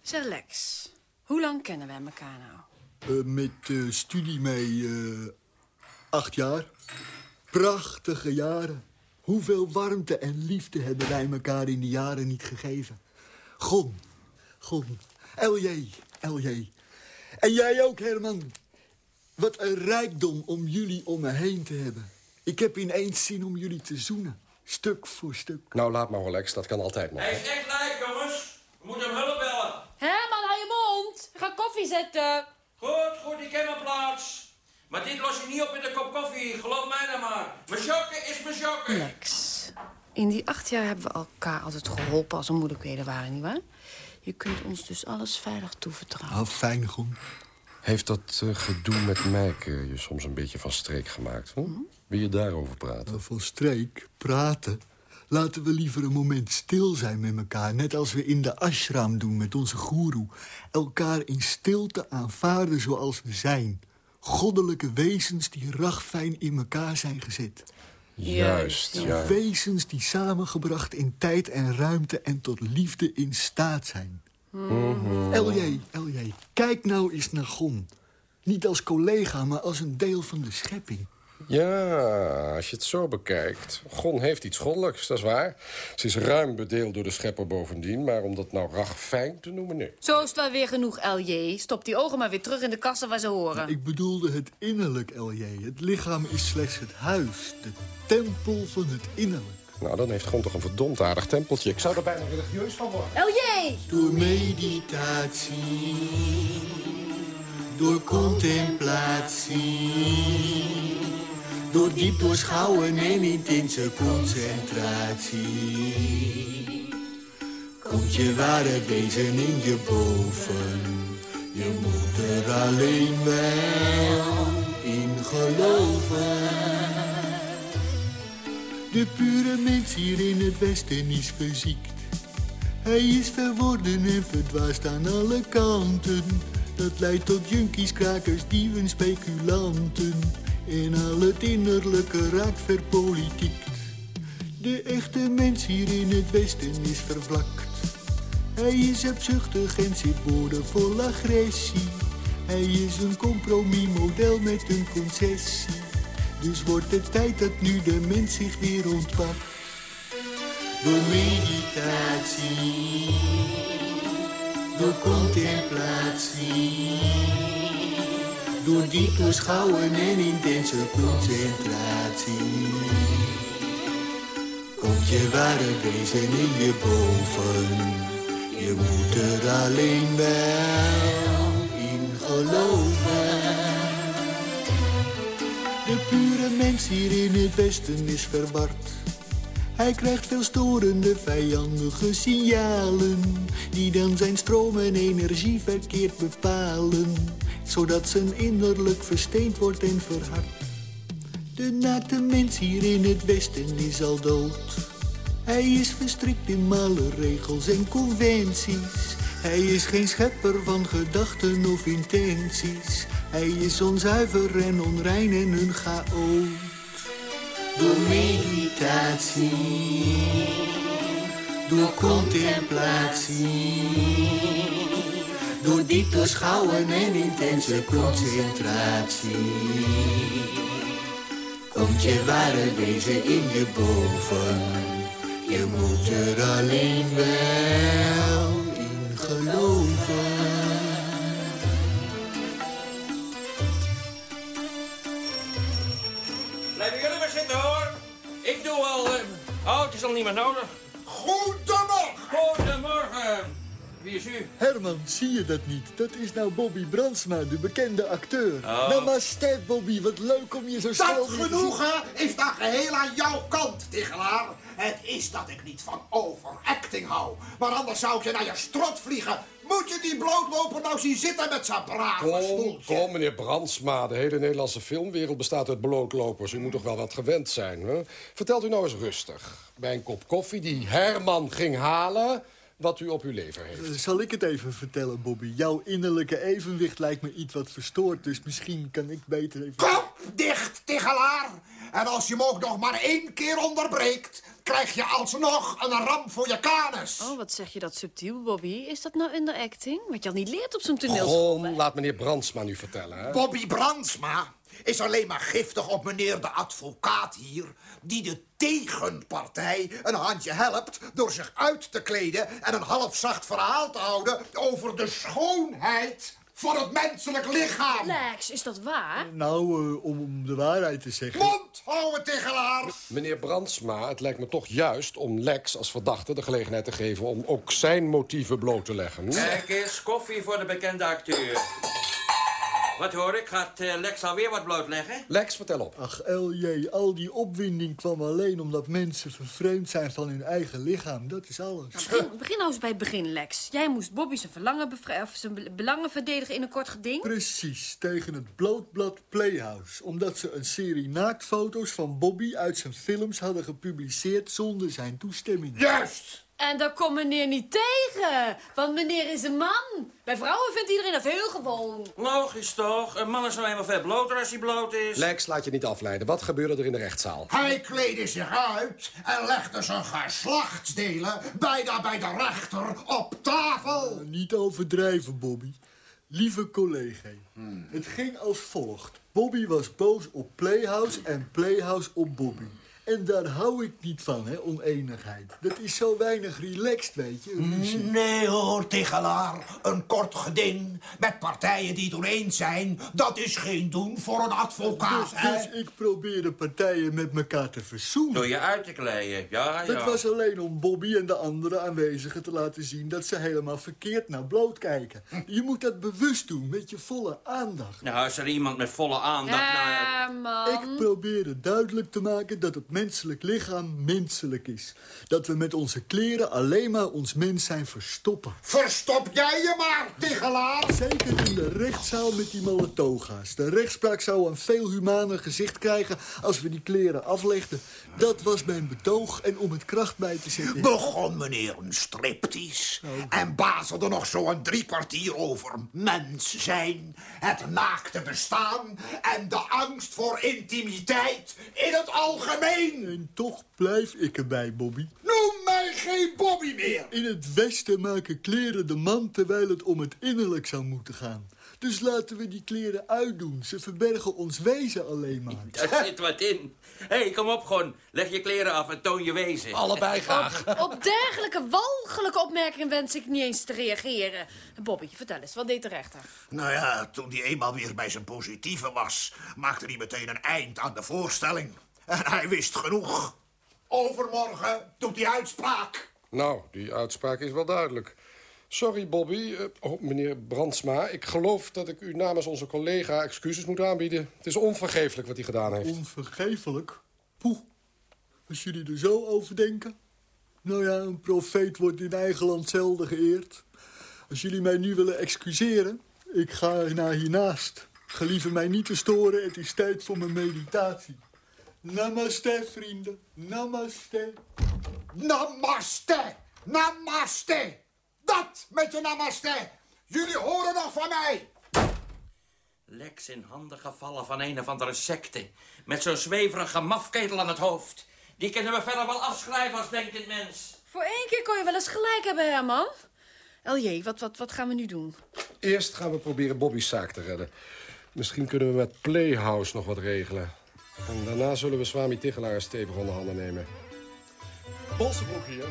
Zeg, Lex. Hoe lang kennen wij elkaar nou? Eh, met studie mee eh, acht jaar. Prachtige jaren. Hoeveel warmte en liefde hebben wij elkaar in die jaren niet gegeven. Gon, Gon, LJ, LJ. En jij ook, Herman. Wat een rijkdom om jullie om me heen te hebben. Ik heb ineens zin om jullie te zoenen. Stuk voor stuk. Nou, laat maar, Lex. Dat kan altijd nog. Hij is echt lijk, jongens. We moeten hem hulp bellen. Herman, hou je mond. Ga koffie zetten. Goed, goed, ik ken mijn plaats. Maar dit los je niet op met een kop koffie. Geloof mij dan maar. Mijn jokken is mijn jokken. Lex, in die acht jaar hebben we elkaar altijd geholpen als er moeilijkheden waren, nietwaar? Je kunt ons dus alles veilig toevertrouwen. Ah, fijn, Gon. Heeft dat eh, gedoe met Mike eh, je soms een beetje van streek gemaakt? Hm? Wil je daarover praten? Uh, Van streek, praten. Laten we liever een moment stil zijn met elkaar. Net als we in de ashram doen met onze goeroe. Elkaar in stilte aanvaarden zoals we zijn. Goddelijke wezens die ragfijn in elkaar zijn gezet. Juist, ja. Wezens die samengebracht in tijd en ruimte en tot liefde in staat zijn. LJ, LJ, kijk nou eens naar Gon. Niet als collega, maar als een deel van de schepping. Ja, als je het zo bekijkt. Gon heeft iets goddelijks, dat is waar. Ze is ruim bedeeld door de schepper bovendien... maar om dat nou ragfijn te noemen, nee. Zo is het wel weer genoeg, LJ. Stop die ogen maar weer terug in de kassen waar ze horen. Ik bedoelde het innerlijk, LJ. Het lichaam is slechts het huis, de tempel van het innerlijk. Nou, dan heeft Gon toch een verdomd aardig tempeltje. Ik zou er bijna religieus van worden. LJ! Door meditatie, door contemplatie, door diep doorschouwen en intense concentratie, komt je ware wezen in je boven. Je moet er alleen wel in geloven. De pure mens hier in het westen is verziekt. Hij is verworden en verdwaasd aan alle kanten. Dat leidt tot junkies, krakers, dieven, speculanten. En al het innerlijke raakt verpolitiekt. De echte mens hier in het westen is vervlakt. Hij is hebzuchtig en zit woorden vol agressie. Hij is een compromismodel met een concessie. Dus wordt het tijd dat nu de mens zich weer ontpakt. Door meditatie, door contemplatie, door diep doorschouwen en intense concentratie. Komt je ware wezen in je boven, je moet er alleen wel in geloven. De pure mens hier in het westen is verward. Hij krijgt veel storende, vijandige signalen... die dan zijn stroom en energie verkeerd bepalen... zodat zijn innerlijk versteend wordt en verhard. De naakte mens hier in het westen is al dood. Hij is verstrikt in malle regels en conventies. Hij is geen schepper van gedachten of intenties. Hij is onzuiver en onrein en een chaot. Door meditatie, door contemplatie, door diep doorschouwen en intense concentratie, komt je ware wezen in je boven. Je moet er alleen wel in geloven. Blijven jullie maar zitten, hoor. Ik doe al... eh, Oh, het is al niet meer nodig. Goedemorgen. Goedemorgen. Wie is u? Herman, zie je dat niet? Dat is nou Bobby Brandsma, de bekende acteur. Oh. Namaste, Bobby. Wat leuk om je zo snel Dat weer te zien. genoegen is dan geheel aan jouw kant, Tigelaar. Het is dat ik niet van overacting hou. Maar anders zou ik je naar je strot vliegen. Moet je die blootloper nou zien zitten met zijn brave Kom, stoeltje? kom, meneer Brandsma. De hele Nederlandse filmwereld bestaat uit blootlopers. U moet toch wel wat gewend zijn, hè? Vertelt u nou eens rustig. Bij een kop koffie die Herman ging halen... wat u op uw lever heeft. Eh, Zal ik het even vertellen, Bobby? Jouw innerlijke evenwicht lijkt me iets wat verstoord, dus misschien kan ik beter even... Kop dicht, Tigelaar. En als je hem ook nog maar één keer onderbreekt... krijg je alsnog een ram voor je kanus. Oh, wat zeg je dat subtiel, Bobby? Is dat nou underacting? Wat je al niet leert op zo'n toneelschool. Kom, laat meneer Brandsma nu vertellen, hè? Bobby Brandsma is alleen maar giftig op meneer de advocaat hier... die de tegenpartij een handje helpt door zich uit te kleden... en een halfzacht verhaal te houden over de schoonheid van het menselijk lichaam. Lex, is dat waar? Nou, eh, om, om de waarheid te zeggen... Mond houden, Tigelaar! Meneer Brandsma, het lijkt me toch juist om Lex als verdachte de gelegenheid te geven... om ook zijn motieven bloot te leggen. Kijk eens, koffie voor de bekende acteur. Wat hoor ik? Gaat eh, Lex alweer wat blootleggen? Lex, vertel op. Ach, LJ, al die opwinding kwam alleen omdat mensen vervreemd zijn van hun eigen lichaam. Dat is alles. Begin, begin nou eens bij het begin, Lex. Jij moest Bobby zijn, verlangen of zijn be- belangen verdedigen in een kort geding. Precies, tegen het Blootblad Playhouse. Omdat ze een serie naaktfoto's van Bobby uit zijn films hadden gepubliceerd zonder zijn toestemming. Juist! En daar komt meneer niet tegen. Want meneer is een man. Bij vrouwen vindt iedereen dat heel gewoon. Logisch toch? Een man is nou eenmaal veel bloter als hij bloot is. Lex, laat je niet afleiden. Wat gebeurde er in de rechtszaal? Hij kleedde zich uit en legde zijn geslachtsdelen bijna bij de rechter op tafel. Niet overdrijven, Bobby. Lieve collega, het ging als volgt. Bobby was boos op Playhouse en Playhouse op Bobby. En daar hou ik niet van, hè, oneenigheid. Dat is zo weinig relaxed, weet je. ruzie. Nee hoor, Tigelaar. Een kort geding met partijen die het oneens zijn... dat is geen doen voor een advocaat, Dus, hè? dus ik probeer de partijen met elkaar te verzoenen. Door je uit te kleien, ja, ja. Dat was alleen om Bobby en de andere aanwezigen te laten zien... dat ze helemaal verkeerd naar bloot kijken. Je moet dat bewust doen, met je volle aandacht. Nou, is er iemand met volle aandacht naar... Ja, man. Ik probeerde duidelijk te maken dat het menselijk lichaam menselijk is. Dat we met onze kleren alleen maar ons mens zijn verstoppen. Verstop jij je maar, Tigelaar. Zeker in de rechtszaal met die malle toga's. De rechtspraak zou een veel humaner gezicht krijgen als we die kleren aflegden. Dat was mijn betoog en om het kracht bij te zetten... Begon meneer een striptease en bazelde nog zo'n drie kwartier over mens zijn, het naakte bestaan en de angst voor intimiteit in het algemeen. En toch blijf ik erbij, Bobby. Noem mij geen Bobby meer. In het Westen maken kleren de man terwijl het om het innerlijk zou moeten gaan. Dus laten we die kleren uitdoen. Ze verbergen ons wezen alleen maar. Daar zit wat in. Hé, hey, kom op gewoon. Leg je kleren af en toon je wezen. Allebei graag. Op dergelijke walgelijke opmerkingen wens ik niet eens te reageren. Bobby, vertel eens, wat deed de rechter? Nou ja, toen hij eenmaal weer bij zijn positieve was... maakte hij meteen een eind aan de voorstelling. En hij wist genoeg. Overmorgen doet hij uitspraak. Nou, die uitspraak is wel duidelijk. Sorry, Bobby. Eh, oh, meneer Brandsma, ik geloof dat ik u namens onze collega excuses moet aanbieden. Het is onvergeeflijk wat hij gedaan heeft. Onvergeeflijk? Poeh, als jullie er zo over denken. Nou ja, een profeet wordt in eigen land zelden geëerd. Als jullie mij nu willen excuseren, ik ga naar hiernaast. Gelieve mij niet te storen, het is tijd voor mijn meditatie. Namaste, vrienden. Namaste. Namaste! Namaste! Dat met je namaste! Jullie horen nog van mij! Lex in handen gevallen van een of andere secte. Met zo'n zweverige mafketel aan het hoofd. Die kunnen we verder wel afschrijven als denkend mens. Voor één keer kon je wel eens gelijk hebben, Herman. LJ, wat, wat, wat gaan we nu doen? Eerst gaan we proberen Bobby's zaak te redden. Misschien kunnen we met Playhouse nog wat regelen. En daarna zullen we Swami Tigelaar stevig onder handen nemen. Bolsenbroek hier.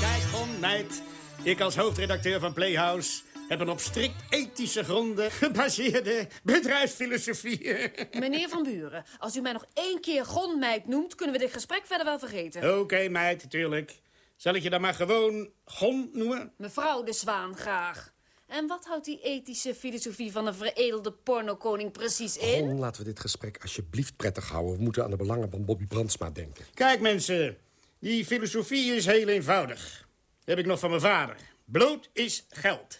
Kijk, Gon, meid. Ik als hoofdredacteur van Playhouse hebben op strikt ethische gronden gebaseerde bedrijfsfilosofie. Meneer Van Buren, als u mij nog één keer gonmeid noemt... kunnen we dit gesprek verder wel vergeten. Oké, meid, tuurlijk. Zal ik je dan maar gewoon Gon noemen? Mevrouw de Zwaan graag. En wat houdt die ethische filosofie van een veredelde pornokoning precies in? Gon, laten we dit gesprek alsjeblieft prettig houden. We moeten aan de belangen van Bobby Brandsma denken. Kijk, mensen. Die filosofie is heel eenvoudig. Dat heb ik nog van mijn vader. Bloot is geld.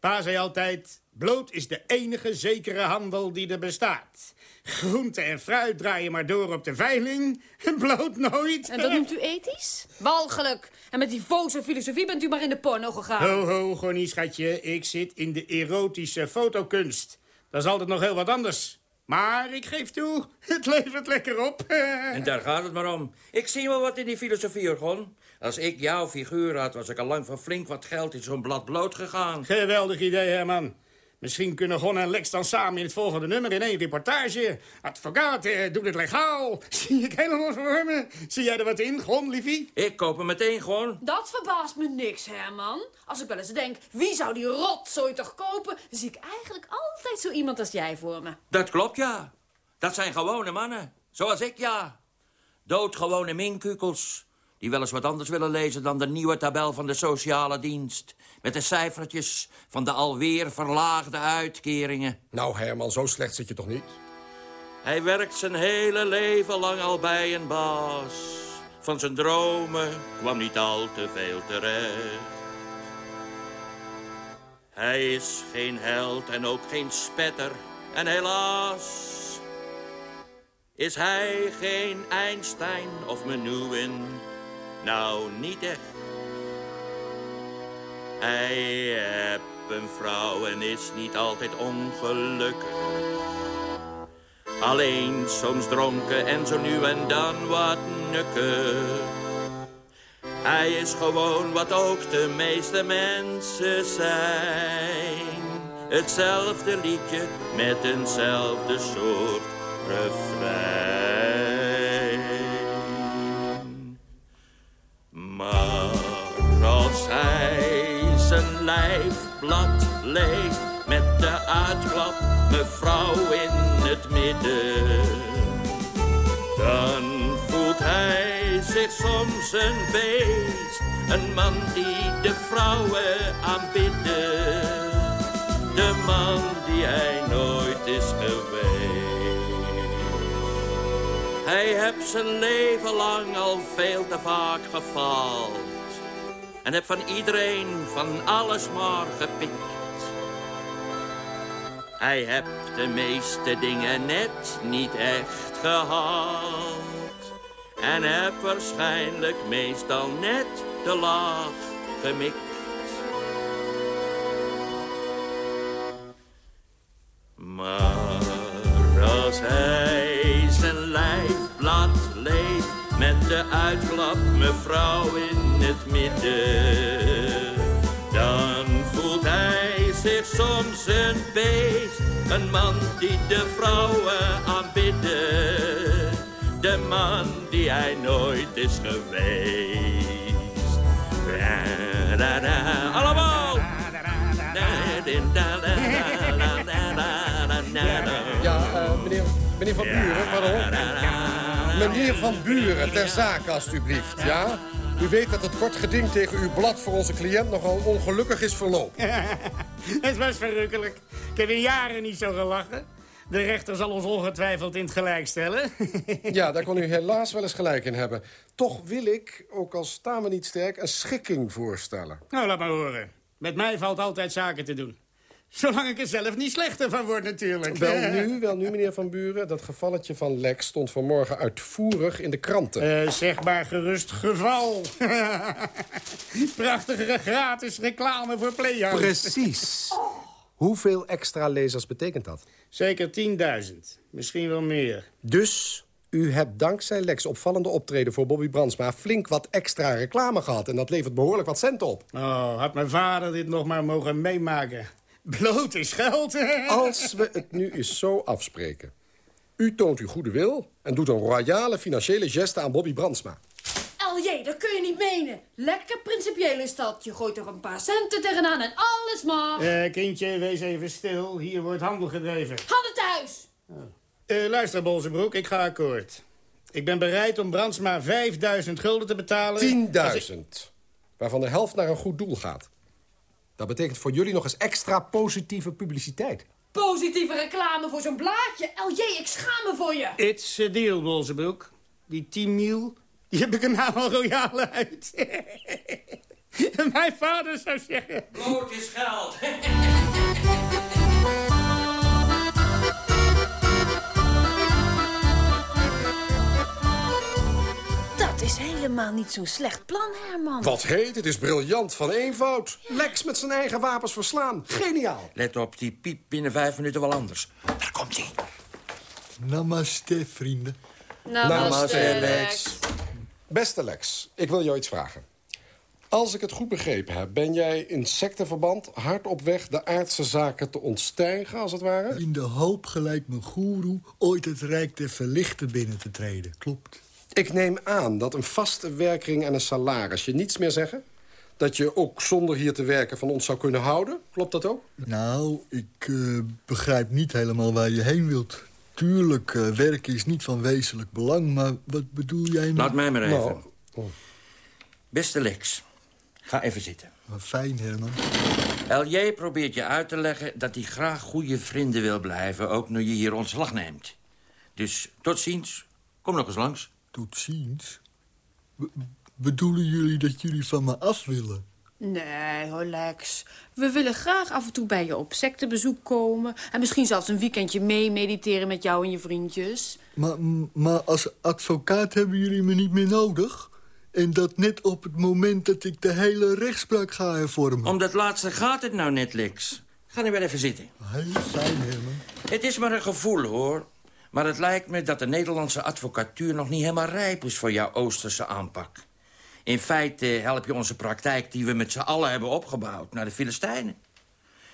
Pa zei altijd... Bloot is de enige zekere handel die er bestaat. Groente en fruit draaien maar door op de veiling. Bloot nooit. En dat noemt u ethisch? Walgelijk. En met die voze filosofie bent u maar in de porno gegaan. Ho, ho, Gonnie, schatje. Ik zit in de erotische fotokunst. Dat is altijd nog heel wat anders. Maar ik geef toe, het levert lekker op. En daar gaat het maar om. Ik zie wel wat in die filosofie, Orgon. Als ik jouw figuur had, was ik al lang van flink wat geld in zo'n blad bloot gegaan. Geweldig idee, Herman. Misschien kunnen Gon en Lex dan samen in het volgende nummer in één reportage. Advocaat, eh, doe het legaal. Zie ik helemaal voor me. Zie jij er wat in, Gon, liefie? Ik koop hem meteen gewoon. Dat verbaast me niks, Herman. Als ik wel eens denk, wie zou die rotzooi toch kopen... dan zie ik eigenlijk altijd zo iemand als jij voor me. Dat klopt, ja. Dat zijn gewone mannen. Zoals ik, ja. Doodgewone minkukels. Die wel eens wat anders willen lezen dan de nieuwe tabel van de sociale dienst. Met de cijfertjes van de alweer verlaagde uitkeringen. Nou, Herman, zo slecht zit je toch niet? Hij werkt zijn hele leven lang al bij een baas. Van zijn dromen kwam niet al te veel terecht. Hij is geen held en ook geen spetter. En helaas is hij geen Einstein of Menuhin. Nou, niet echt. Hij heeft een vrouw en is niet altijd ongelukkig. Alleen soms dronken en zo nu en dan wat nukken. Hij is gewoon wat ook de meeste mensen zijn. Hetzelfde liedje met eenzelfde soort refrein. Man die de vrouwen aanbidden, de man die hij nooit is geweest. Hij heeft zijn leven lang al veel te vaak gefaald. En heb van iedereen van alles maar gepikt. Hij heeft de meeste dingen net niet echt gehaald. En heb waarschijnlijk meestal net te laag gemikt. Maar als hij zijn lijfblad leest met de uitklap mevrouw in het midden, dan voelt hij zich soms een beest, een man die de vrouwen aanbidden, de man die hij nooit is geweest. Allemaal! Ja, eh, meneer, meneer Van Buren, waarom? Meneer Van Buren, ter zake alstublieft, ja? U weet dat het kort geding tegen uw blad voor onze cliënt nogal ongelukkig is verlopen. het was verrukkelijk. Ik heb in jaren niet zo gelachen. De rechter zal ons ongetwijfeld in het gelijk stellen. Ja, daar kon u helaas wel eens gelijk in hebben. Toch wil ik, ook al staan we niet sterk, een schikking voorstellen. nou, laat maar horen. Met mij valt altijd zaken te doen. Zolang ik er zelf niet slechter van word, natuurlijk. Wel nu, wel nu, meneer Van Buren. Dat gevalletje van Lex stond vanmorgen uitvoerig in de kranten. Eh, zeg maar gerust geval. Prachtige gratis reclame voor Playhouse. Precies. Hoeveel extra lezers betekent dat? Zeker 10.000. Misschien wel meer. Dus u hebt dankzij Lex opvallende optreden voor Bobby Brandsma... flink wat extra reclame gehad. En dat levert behoorlijk wat cent op. Oh, had mijn vader dit nog maar mogen meemaken. Bloot is geld. Als we het nu eens zo afspreken. U toont uw goede wil en doet een royale financiële geste aan Bobby Brandsma. LJ, dat kun je niet menen. Lekker principieel is dat. Je gooit er een paar centen tegenaan en alles mag. Eh, kindje, wees even stil. Hier wordt handel gedreven. Handen thuis. Eh, luister, Bolzenbroek, ik ga akkoord. Ik ben bereid om Brandsma 5000 gulden te betalen. 10.000. Waarvan de helft naar een goed doel gaat. Dat betekent voor jullie nog eens extra positieve publiciteit. Positieve reclame voor zo'n blaadje. LJ, ik schaam me voor je. It's a deal, Bolzenbroek. Die 10 mil, die heb ik nou al royaal uit. Mijn vader zou zeggen... Brood is geld. Dat is helemaal niet zo'n slecht plan, Herman. Wat heet, het is briljant van eenvoud. Lex met zijn eigen wapens verslaan. Geniaal. Let op, die piep binnen vijf minuten wel anders. Daar komt hij. Namaste, vrienden. Namaste, Lex. Beste Lex, ik wil jou iets vragen. Als ik het goed begrepen heb, ben jij in secteverband hard op weg de aardse zaken te ontstijgen, als het ware? In de hoop gelijk mijn goeroe ooit het rijk der verlichten binnen te treden. Klopt. Ik neem aan dat een vaste werking en een salaris je niets meer zeggen? Dat je ook zonder hier te werken van ons zou kunnen houden? Klopt dat ook? Nou, ik eh, begrijp niet helemaal waar je heen wilt. Tuurlijk, eh, werken is niet van wezenlijk belang, maar wat bedoel jij nou? Laat mij maar even. Nou, oh. Beste Lex, ga even zitten. Wat fijn, Herman. LJ probeert je uit te leggen dat hij graag goede vrienden wil blijven... ook nu je hier ontslag neemt. Dus tot ziens. Kom nog eens langs. Tot ziens. Be- bedoelen jullie dat jullie van me af willen? Nee, hoor, Lex. We willen graag af en toe bij je op sectebezoek komen. En misschien zelfs een weekendje mee mediteren met jou en je vriendjes. Maar, maar als advocaat hebben jullie me niet meer nodig? En dat net op het moment dat ik de hele rechtspraak ga hervormen. Om dat laatste gaat het nou net, Lex. Ga nu weer even zitten. Heel fijn, Herman. Het is maar een gevoel, hoor. Maar het lijkt me dat de Nederlandse advocatuur nog niet helemaal rijp is voor jouw Oosterse aanpak. In feite help je onze praktijk die we met z'n allen hebben opgebouwd naar de Filistijnen.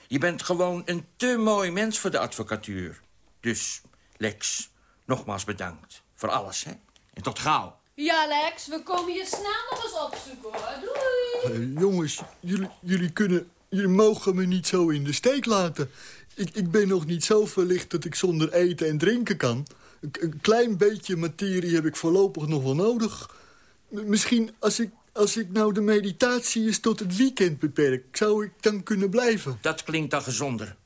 Je bent gewoon een te mooi mens voor de advocatuur. Dus, Lex, nogmaals bedankt voor alles, hè. En tot gauw. Ja, Lex, we komen je snel nog eens opzoeken, hoor. Doei. Eh, jongens, jullie, jullie kunnen... Jullie mogen me niet zo in de steek laten. Ik, ik ben nog niet zo verlicht dat ik zonder eten en drinken kan. Een, een klein beetje materie heb ik voorlopig nog wel nodig. Misschien als ik, als ik nou de meditatie eens tot het weekend beperk... zou ik dan kunnen blijven. Dat klinkt dan gezonder.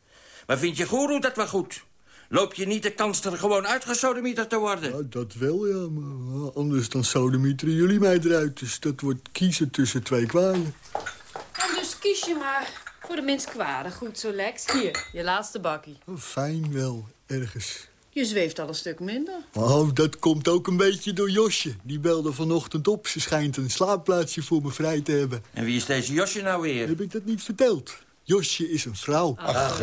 Maar vind je Guru dat wel goed? Loop je niet de kans er gewoon uitgesodemieterd te worden? Ja, dat wel, ja. Maar anders dan sodemieteren jullie mij eruit. Dus dat wordt kiezen tussen twee kwalen. En dus kies je maar voor de minst kwade. Goed zo, Lex. Hier, je laatste bakkie. Oh, fijn wel, ergens. Je zweeft al een stuk minder. Oh, dat komt ook een beetje door Josje. Die belde vanochtend op. Ze schijnt een slaapplaatsje voor me vrij te hebben. En wie is deze Josje nou weer? Heb ik dat niet verteld? Josje is een vrouw. Ach,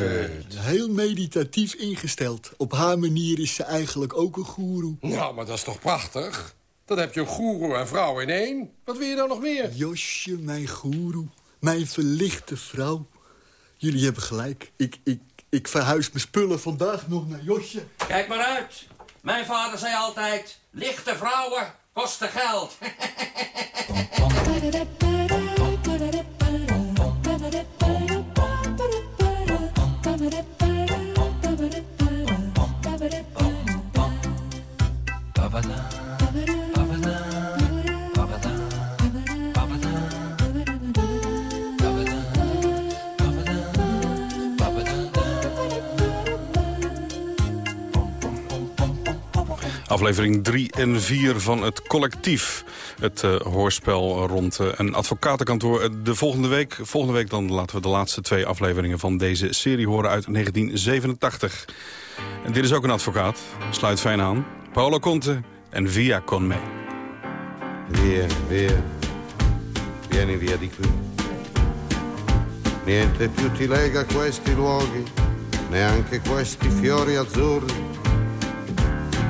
Heel meditatief ingesteld. Op haar manier is ze eigenlijk ook een goeroe. nou, maar dat is toch prachtig? Dan heb je een goeroe en vrouw in één. Wat wil je nou nog meer? Josje, mijn goeroe. Mijn verlichte vrouw. Jullie hebben gelijk. Ik, ik, ik verhuis mijn spullen vandaag nog naar Josje. Kijk maar uit. Mijn vader zei altijd... lichte vrouwen kosten geld. Aflevering 3 en 4 van het collectief. Het eh, hoorspel rond eh, een advocatenkantoor. Eh, De volgende week, volgende week dan laten we de laatste twee afleveringen van deze serie horen uit 1987. En dit is ook een advocaat. Sluit fijn aan. Paolo Conte en Via Con Me. Via, via, vieni via di qui. Niente più ti lega questi luoghi, neanche questi fiori azzurri.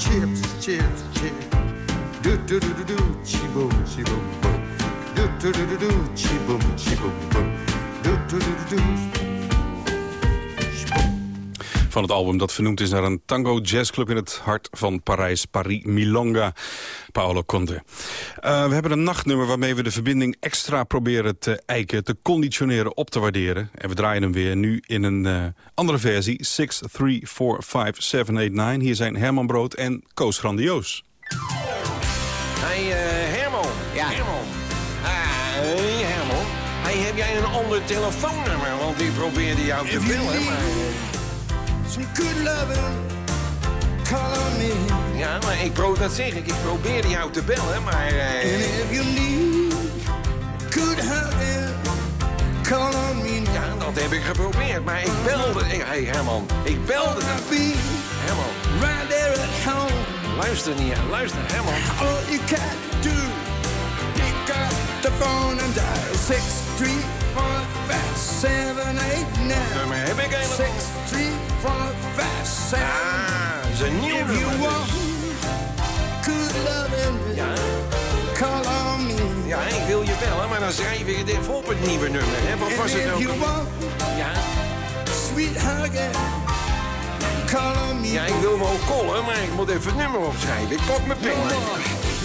Chips, chips, chips. Do do do do do, chi boom, chi boom. Do do do do do, chi boom, chi boom. Do do do do do. Van het album dat vernoemd is naar een tango jazzclub in het hart van Parijs, Paris Milonga, Paolo Conte. Eh, we hebben een nachtnummer waarmee we de verbinding extra proberen te eiken, te conditioneren, op te waarderen. En we draaien hem weer nu in een eh, andere versie, 6, 3, 4, 5, 7, 8, 9. Hier zijn Herman Brood en Koos Grandioos. Hey eh, Herman. Ja. Herman. Hey Herman. Hey, heb jij een ander telefoonnummer? Want die probeerde jou te bellen, maar... Some good loving, call on me. Ja, maar ik pro dat zeg ik. Ik probeerde jou te bellen, maar... eh, And if you need good hugging, call on me. Ja, dat heb ik geprobeerd, maar ik belde... Hé hey, Herman, ik belde... Herman. Right there at home. Luister niet, luister Herman. All you to do, pick up the phone and dial 6, 3, 4, 5, 7, 8, 9. Nummer heb ik helemaal. 6, 3, 4, 5, 7. Ah, is een nieuw If you nummer want good loving, Ja. call on me. Ja, ik wil je bellen, maar dan schrijf ik het even op het nieuwe nummer. Hè? Wat was het nou? want Ja. sweet hugging, call on me. ja, ik wil wel callen, maar ik moet even het nummer opschrijven. Ik pak mijn pen. No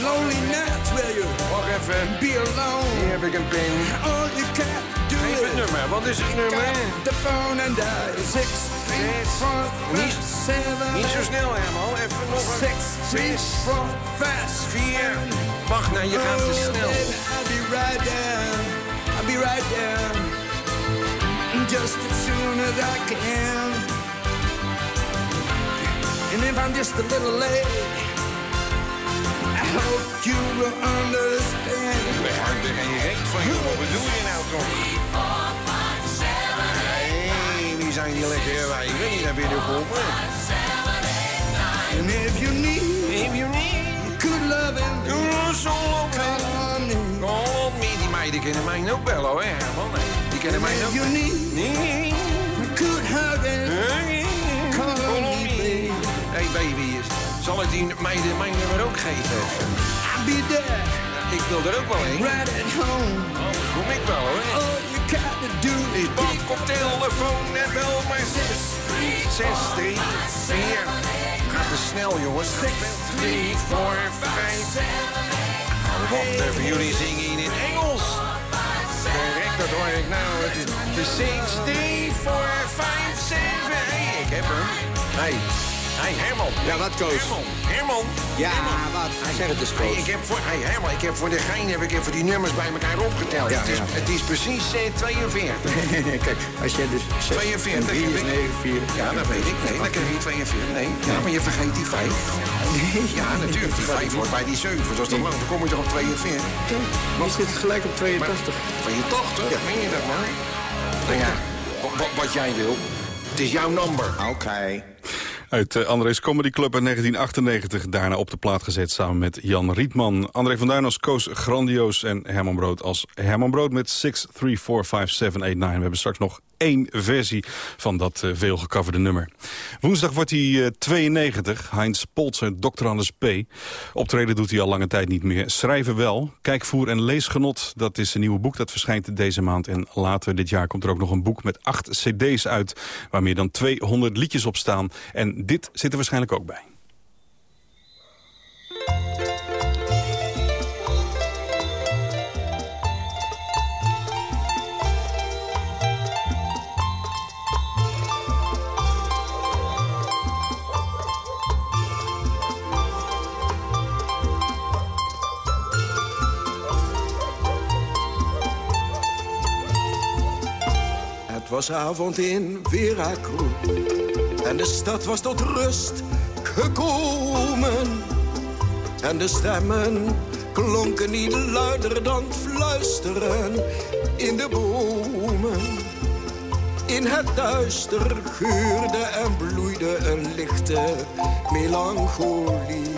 lonely nights where you Wacht even. be alone. Hier heb ik een pen. All you can do Geef het nummer. Wat is het nummer? the phone and dial 6, 3, 4, 5, Niet, 7, niet zo snel, Herman. Even nog een... 6, 3, 4, 5, 4. Wacht, nou, je gaat te snel. I'll be right there. I'll be right there. Just as soon as I can. And if I'm just a little late, I hope you will understand. We gaan er geen reet van, joh. Wat bedoel je nou toch? Zijn die lekker wijven die naar binnen komen? And if you need If you need good Doe zo call on me. Call me. Die meiden kennen mij ook bellen, hoor, Herman. Die kennen mij If ook you need Nee. good hugging, Hey, call me. Hey, baby. Zal ik die meiden mijn nummer ook geven? I'll be there Ik wil er ook wel heen. right at home. Anders kom ik wel, hoor. Got do is Pak op telefoon en bel maar 6, 6, 3, 4. Gaat te snel, jongens. 6, 3, 4, 5. Wacht even, jullie zingen in het Engels. Correct, dat hoor ik nou. Het is de 6, 3, 4, 5, 7. Hey, ik heb hem. Hey, Hey Herman. Ja, wat, Koos? Herman. Herman. Ja, wat? Zeg het eens, Hey, Koos. ik heb voor, hey Herman, ik heb voor de gein heb ik even die nummers bij elkaar opgeteld. Ja, het, is, ja. het is precies eh, 42. Kijk, als jij dus 6 42. en 3 is 9, 4. Ja, dat weet ik. Nee, dan krijg je 42. Nee, ja, maar je vergeet die 5. Ja, natuurlijk. Die 5 hoort bij die 7. Dat is toch lang? Dan kom je toch op 42. Je zit gelijk op 82. 82? Ja. Meen je dat, man? Nou ja, wa- wa- wat jij wil. Het is jouw nummer. Oké. Uit uh, André's Comedy Club in 1998. Daarna op de plaat gezet samen met Jan Rietman. André van Duin als Koos Grandioos en Herman Brood als Herman Brood met 6, 3, 4, 5, 7, 8, 9. We hebben straks nog één versie van dat uh, veel gecoverde nummer. Woensdag wordt hij uh, 92. Heinz Polzer, Dr. Anders P. Optreden doet hij al lange tijd niet meer. Schrijven wel. Kijkvoer en leesgenot. Dat is een nieuwe boek dat verschijnt deze maand. En later dit jaar komt er ook nog een boek met acht cd's uit... waar meer dan 200 liedjes op staan. En dit zit er waarschijnlijk ook bij. Het was avond in Veracruz en de stad was tot rust gekomen. En de stemmen klonken niet luider dan fluisteren in de bomen. In het duister geurde en bloeide een lichte melancholie.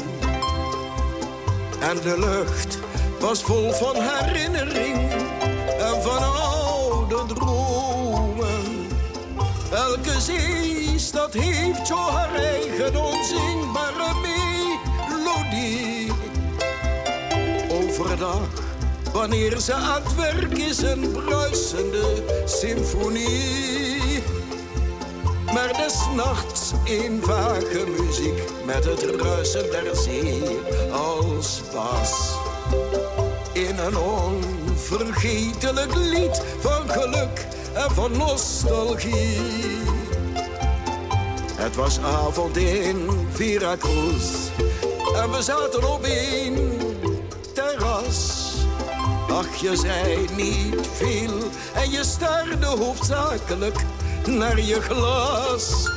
En de lucht was vol van herinnering en van oude dromen. Elke zeestad heeft zo haar eigen onzingbare melodie. Overdag, wanneer ze aan het werk is, een bruisende symfonie. Maar des nachts in vage muziek met het ruisen der zee als bas. In een onvergetelijk lied van geluk en van nostalgie. Het was avond in Veracruz en we zaten op een terras. Ach, je zei niet veel en je staarde hoofdzakelijk naar je glas.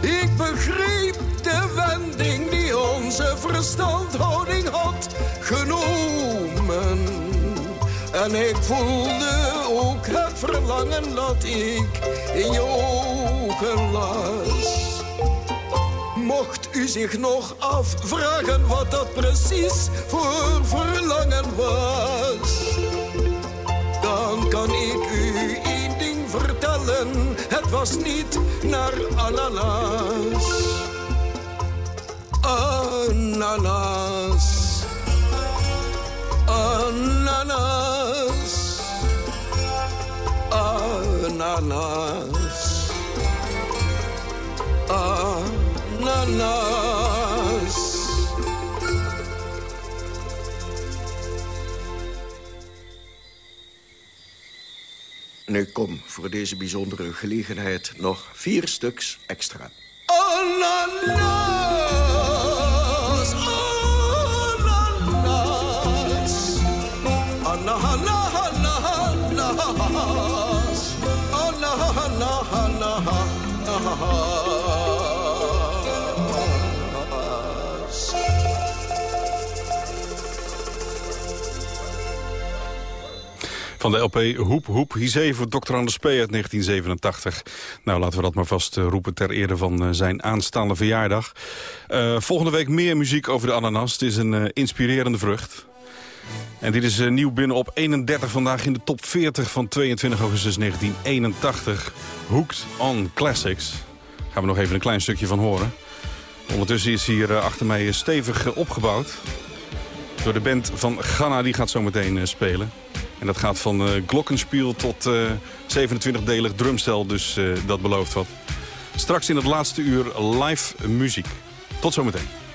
Ik begreep de wending die onze verstandhouding had genomen. En ik voelde ook het verlangen dat ik in je ogen las. Mocht u zich nog afvragen wat dat precies voor verlangen was, dan kan ik u één ding vertellen: het was niet naar ananas. Ananas. Ananas. Ananas. Ananas. Nu kom voor deze bijzondere gelegenheid nog vier stuks extra. Ananas. Van de LP Hoep Hoep Hizee voor Dr. Anders uit 1987. Nou, laten we dat maar vast eh, roepen ter ere van eh, zijn aanstaande verjaardag. Eh, volgende week meer muziek over de ananas. Het is een inspirerende vrucht. En dit is nieuw binnen op 31 vandaag in de top 40 van 22 augustus 1981. Hooked on Classics. Gaan we nog even een klein stukje van horen. Ondertussen is hier achter mij stevig opgebouwd. Door de band van Ghana, die gaat zo meteen spelen. En dat gaat van eh, glockenspiel tot eh 27-delig drumstel, dus eh, dat belooft wat. Straks in het laatste uur live muziek. Tot zometeen.